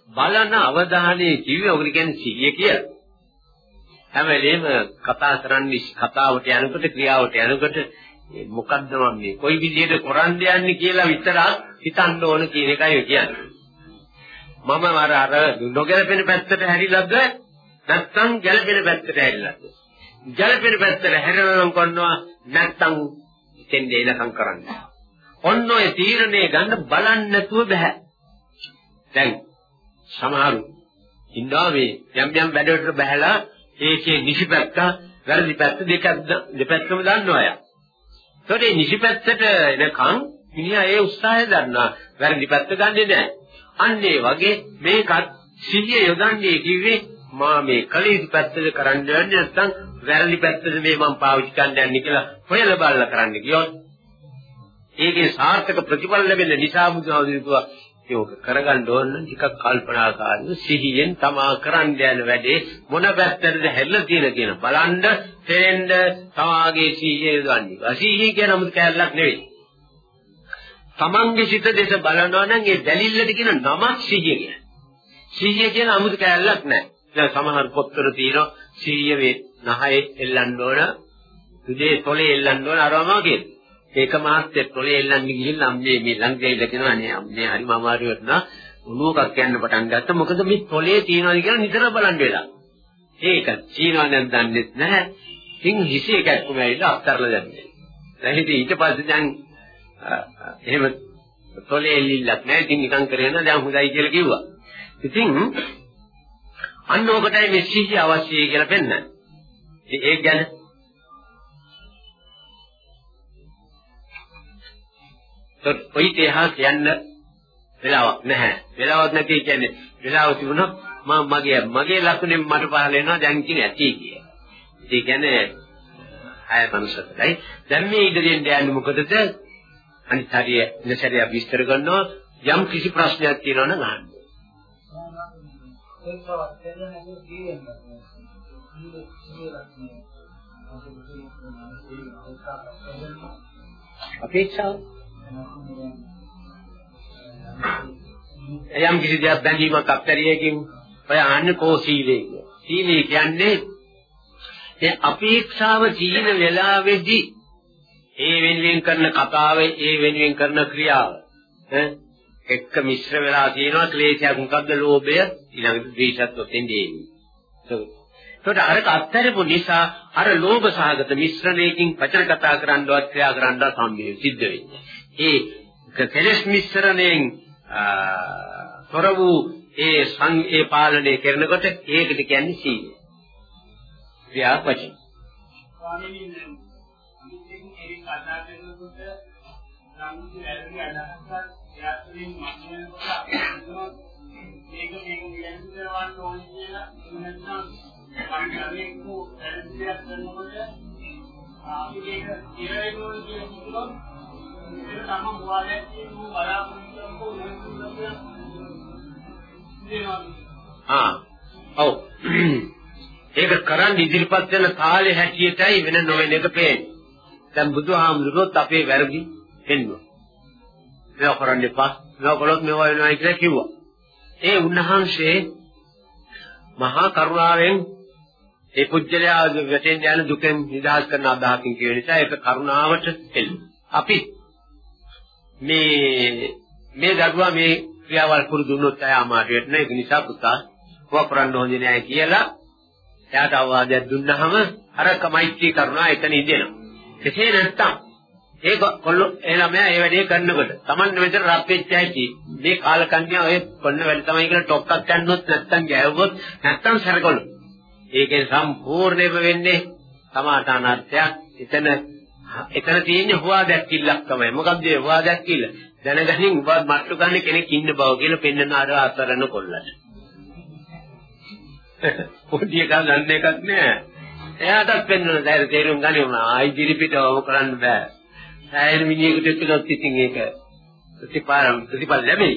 බලන අවධානය කිව්වේ ඔකට කියන්නේ සිහිය කියලා. හැම වෙලේම කතා කරන්නේ කතාවට යනකොට ක්‍රියාවට යනකොට මොකද්ද මම මේ කොයි විදිහට කරන්න යන්නේ කියලා විතරක් හිතන්න ඕන කියන එකයි කියන්නේ. මම අර අර නොගැලපෙන පැත්තට හැරිලාද නැත්නම් ගැලපෙන පැත්තට හැරිලාද ජලපෙන පැත්තට හැරෙනම් කරනවා නැත්තම් ඉතින් දෙලකම් කරන්න. ඔන්න ඔය තීරණය ගන්න බලන්න නැතුව බෑ. දැන් සමහරු ඉන්නවා මේ යම් යම් වැඩවලට බහැලා ඒකේ නිසිපැත්ත වැරදි පැත්ත දෙකක් දෙපැත්තම දන්නවා යා. ඒතකොට මේ නිසිපැත්තට එනකන් මිනිහා ඒ උත්සාහය දන්නා වැරදි පැත්ත ගන්නෙ නෑ. අන්න ඒ වගේ මේකත් සිහිය යොදන්නේ කිව්වේ මා මේ කලීසි පැත්තද කරන්න යන්නේ නැත්නම් වැරදි පැත්තට මේ මම පාවිච්චි කරන්න යන්නේ කියලා හොයලා බලලා කරන්න කියොත් ඒකේ සාර්ථක ප්‍රතිඵල ලැබෙන්න නිසා බුදුහාමුදුරුවෝ ඒක කරගන්න ඕන ටිකක් කල්පනාකාරීව සිහියෙන් තමා කරන්න යන වැඩේ මොන පැත්තටද හැරිලා තියෙන කියන බලන්න තේන්න තමාගේ සිහිය යොදන්නේ. සිහිය කියන මුත් කැලලක් නෙවෙයි. තමන්ගේ සිත දෙස බලනවා නම් ඒ දැලිල්ලට කියන නමක් සිහිය කියන. සිහිය කියන අමුතු කැලලක් නැහැ. දැන් සමහර පොත්වල තියෙනවා සිහිය වේ නහයේ එල්ලන්න ඕන උදේ තොලේ එල්ලන්න ඕන අරවම කියන. ඒක මාත්‍ය තොලේ එල්ලන්න ගිහිල්ලා අම්මේ මේ ළඟදී කියනවා නේ අම්මේ හරි මාමාරු වෙනවා උණුවකක් යන්න පටන් ගත්තා මොකද මේ තොලේ තියනවාද කියලා නිතර බලන් වෙලා. ඒක චීනවා නම් දන්නේ නැහැ. ඉතින් හිසේ කැක්කුම ඇවිල්ලා අත්තරලා දැම්මේ. දැන් ඉතින් ඊට පස්සේ දැන් එහෙම තොලේ එල්ලිල්ලක් නැහැ. ඉතින් නිකන් කරගෙන දැන් හොඳයි කියලා කිව්වා. ඉතින් අන්න ඔබටයි මේ සිහිය අවශ්‍යයි කියලා පෙන්නන්නේ. ඒක ගැන ඔය තේහා කියන්න වෙලාවක් නැහැ. වෙලාවක් නැති කියන්නේ වෙලාව තිබුණොත් මම මගේ මගේ ලකුණෙන් මට පහල වෙනවා දැන් ඉතින් ඇති කිය. ඒ කියන්නේ ආය මනුස්සකයි. දැන් මේ ඉඳ දෙන්න යන්නේ මොකදද? අනිත් හරිය ඉඳසරිය විස්තර කරනවා යම් කිසි ප්‍රශ්නයක් තියෙනවා නම් අහන්න. ඒක වත් දෙන්න නැතුව කියන්නේ. අපේක්ෂාව යම් කිසි දෙයක් බැඳීමක් අත්හැරියකින් ඔය ආන්නේ කෝ සීලේ කිය. සීලේ කියන්නේ ඒ අපේක්ෂාව ජීන වෙලාවේදී ඒ වෙනුවෙන් කරන කතාවේ ඒ වෙනුවෙන් කරන ක්‍රියාව ඈ එක්ක මිශ්‍ර වෙලා තියෙනවා ක්ලේශයක් මොකද්ද ලෝභය ඊළඟට ද්වේෂත් ඔතෙන්දී එන්නේ. ඒකට අරක අත්හැරපු නිසා අර ලෝභ සහගත මිශ්‍රණයකින් වචන කතා කරන්නවත් ක්‍රියා කරන්නවත් සම්බේ සිද්ධ වෙන්නේ. ඒ කෙලෙස් මිශ්‍රණයෙන් තොර වූ ඒ සං ඒ පාලනය කරනකොට ඒකට කියන්නේ සීලය. ක්‍රියා වචන. ස්වාමීනි අනිත් එකෙන් ඒ කතා කරනකොට නම් වැරදි අදහසක් යක්ෂින් මන්නේ කොට මේක මේක වියන් කරවන්න ඕනේ කියලා නැත්නම් පරිගණකු දැනුම්යක් කරනකොට අපි මේක ඉරේ නෝන කියන කිව්වොත් ඒක තම මොවාලයක් කියන බලාපොරොත්තු වෙන ආ ඔව් ඒක කරන් ඉදිරිපත් වෙන කාලේ හැටියටයි වෙන නොවන එක පේන්නේ. දැන් බුදුහාමුදුරුවෝත් අපේ වැරදි පෙන්වුවා. මේවා කරන්න එපා. මේවා කළොත් මේවා වෙනවා කියලා කිව්වා. ඒ උන්වහන්සේ මහා කරුණාවෙන් ඒ පුජ්‍යලයා වැටෙන් යන දුකෙන් නිදහස් කරන අදහකින් කියන නිසා ඒක කරුණාවට එළු. අපි මේ මේ දරුවා මේ ක්‍රියාවල් පුරුදු වුණොත් අය අමාරුවට නෑ ඒක නිසා පුතා කොහොම කරන්න හොඳ නෑ කියලා එයාට අවවාදයක් දුන්නාම අර මෛත්‍රී කරුණා එතන ඉඳෙනවා. එසේ නැත්තම් ඒක කොල්ල ඒ ළමයා ඒ වැඩේ කරනකොට Taman මෙතන රත් වෙච්ච ඇයි මේ කාලකන්‍යා ඔය කොන්න වැඩ තමයි කියලා ටොක්ක්ක් ගන්නොත් නැත්තම් ගෑවුවොත් නැත්තම් සරකොළු. ඒකෙන් සම්පූර්ණයෙන්ම වෙන්නේ සමාත අනර්ථයක්. එතන එතන තියෙන්නේ හුවා දැක්කිල්ලක් තමයි. මොකක්ද ඒ හුවා දැක්කිල්ල? දැනගනින් උඹ මට්ටු ගන්න කෙනෙක් ඉන්න බව කියලා පෙන්වන අර අතරන කොල්ලට. පොඩි එකා ගන්න එකක් නෑ. එයාටත් පෙන්වන දැර තේරුම් ගන්නේ උනා. ආයි දිරිපිටවම කරන්න බෑ. සෑහෙන මිනිහෙකුට එක්කනොත් ඉතින් ඒක ප්‍රතිපාරම් ප්‍රතිපල ලැබෙයි.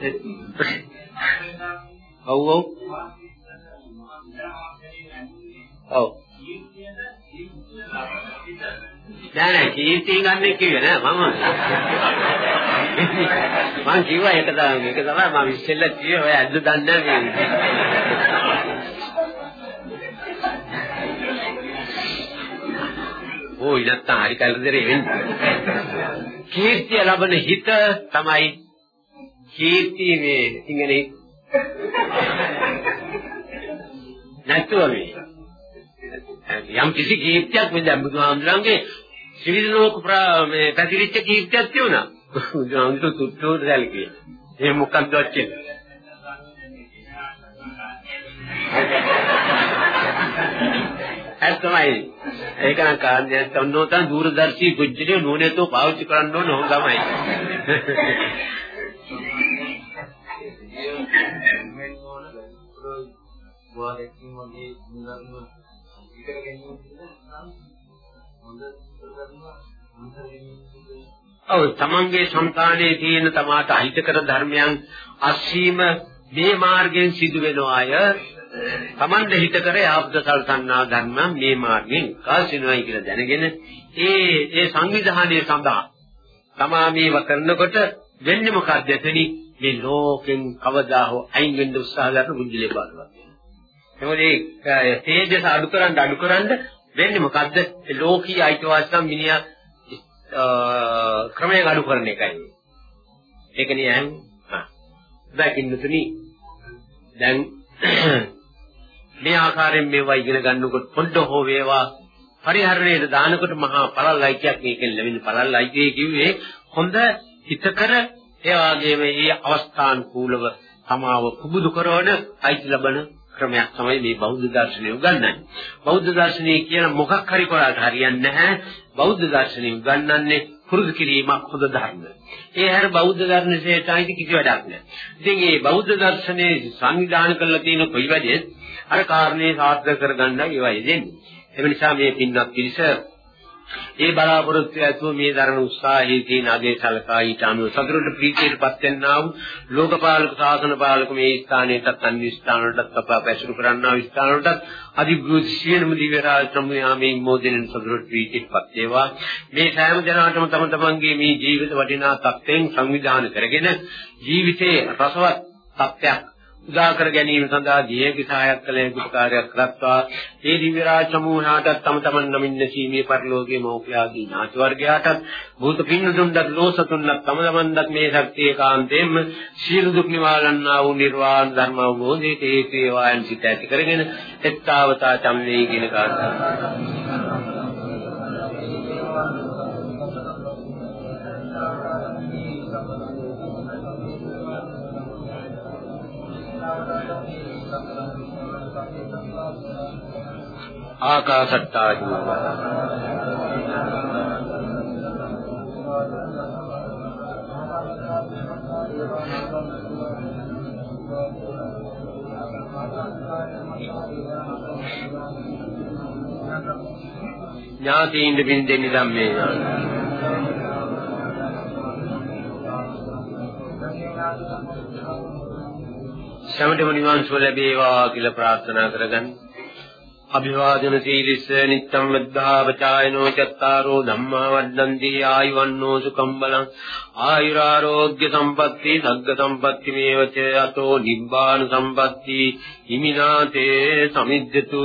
ඔව් ඔව්. ඔව්. නෑ නෑ කීර්තිය ගන්න කිව්වේ නෑ මම. මම කිව්වා ඒක තමයි මේක තමයි මම ඉස්සෙල්ලා කිව්වේ ඔය ඇද්ද දන්නේ නෑ ඕ ඉනත්තම් හරි කල්දරේ වෙන්නේ. කීර්තිය ලබන හිත තමයි කීර්තිය මේ ඉංගනේ නැතුව මේ. යම් කිසි කීර්තියක් මේ දැන් බුදුහාමුදුරන්ගේ ත්‍රිවිධ ලෝක මේ පැතිරිච්ච කීර්තියක් තියුණා. බුදුහාමුදුරු තුට්ටෝද දැල්කේ. ඒ මොකක්ද වච්චේ? ඇත්තමයි. ඒක නම් කාන්දයක් තොන්නෝතන් දූරදර්ශී කුජ්ජලිය නෝනේතෝ පාවිච්චි කරන්න ඕන ඕන තමයි. වාදකින් වගේ නිරන්තර ඉතර ගැනීම හොඳ ඔව් තමන්ගේ సంతානයේ තියෙන තමාට අහිතකර ධර්මයන් අසීම මේ මාර්ගයෙන් සිදු වෙන අය තමන්ට හිතකර යාප්ත සල්සන්නා ධර්ම මේ මාර්ගයෙන් කාසිනවයි කියලා දැනගෙන ඒ ඒ සංවිධානයේ සඳහා තමා මේව කරනකොට වෙන්නේ මොකක්ද එතනි මේ ලෝකෙන් කවදා හෝ අයින් වෙන්න උත්සාහ කරන බුද්ධිලේ පාඩුවක් වෙනවා. ඒ තේජස අඩු කරන්න අඩු කරන්න වෙන්නේ මොකද්ද? ලෝකීය අයිතිවාසිකම් මිනිහා ක්‍රමයෙන් අඩු කරන එකයි. ඒක නියම. හා. දැකින්නතුනි දැන් මේ ආකාරයෙන් මේවා ඉගෙන ගන්නකොට පොඩ්ඩ හෝ වේවා පරිහරණයට දානකොට මහා පළල් අයිතියක් මේකෙන් ලැබෙන පළල් අයිතිය කිව්වේ හොඳ හිතකර ඒ වගේම මේ අවස්ථාන් කූලව සමාව කුබුදු කරන අයිති ලබන ක්‍රමයක් තමයි මේ බෞද්ධ දර්ශනය උගන්වන්නේ. බෞද්ධ දර්ශනය කියන මොකක් හරි කරාට හරියන්නේ නැහැ. බෞද්ධ දර්ශනය උගන්වන්නේ පුරුදු කිරීමක් හොඳ ධර්ම. ඒ හැර බෞද්ධ දර්ශනයට අයිති කිසි වැඩක් නැහැ. ඉතින් මේ බෞද්ධ දර්ශනයේ සංවිධානය කරලා තියෙන කොයි වැඩේත් අර කාරණේ සාර්ථක කරගන්නයි ඒවා යෙදෙන්නේ. ඒ නිසා මේ පින්වත් පිරිස ඒ බලාපොරොත්තු ඇතුව මේ දරන උත්සාහයේ තියෙන අගේ සලකා ඊට අනුව සතුරට ප්‍රීතියටපත් වෙන්නා වූ ලෝකපාලක සාසන පාලක මේ ස්ථානයටත් අන්‍ය ස්ථානවලටත් අප පැසුරු කරන්නා වූ ස්ථානවලටත් අධිග්‍රෝධ සියලුම දිව්‍ය රාජ සමුයාමේ මොදෙනින් සතුරට ප්‍රීතියටපත් වේවා. මේ සෑම ජනාටම තම තමන්ගේ මේ ජීවිත වටිනා තත්ත්වයෙන් සංවිධානය කරගෙන ජීවිතේ රසවත් තත්ත්වයක් උදා කර ගැනීම සඳහා දීර්ඝ සහායක් කළ යුතු කාර්යයක් කරත්වා. ඒ දිව්‍ය රාජ සමූහයාට තම තමන් නමින් සීමේ පරිලෝකයේ මෞඛ්‍යාදී ඥාති වර්ගයාට භූත පින්නතුන්ට ලෝසතුන්ට තම තමන්වත් මේ ශක්තිය කාන්තෙන්ම සීල දුක් නිවාරණා වූ නිර්වාණ ධර්ම අවබෝධයේ හේතු වේවායන් සිත ඇති කරගෙන එත්තාවතා චම්මේ කියන කාර්යය ආකාශට්ටා ඥාතීන්ද පින් දෙන්නේ ධම්මේ ඥාන. සමතම නිවන් සුව ලැබේවා කියලා ප්‍රාර්ථනා කරගන්න. අභිවාදන සීලිස්ස නිත්තම් වද්ධා වචායනෝ චත්තාරෝ ධම්මා වඩ්ඩಂತಿ ආයුවන්නෝ සුකම් බලං. ආයුරාෝග්‍ය සම්පatti සග්ග සම්පatti මේවච අතෝ නිබ්බාන සම්පatti. හිමිනාතේ සමිද්දතු.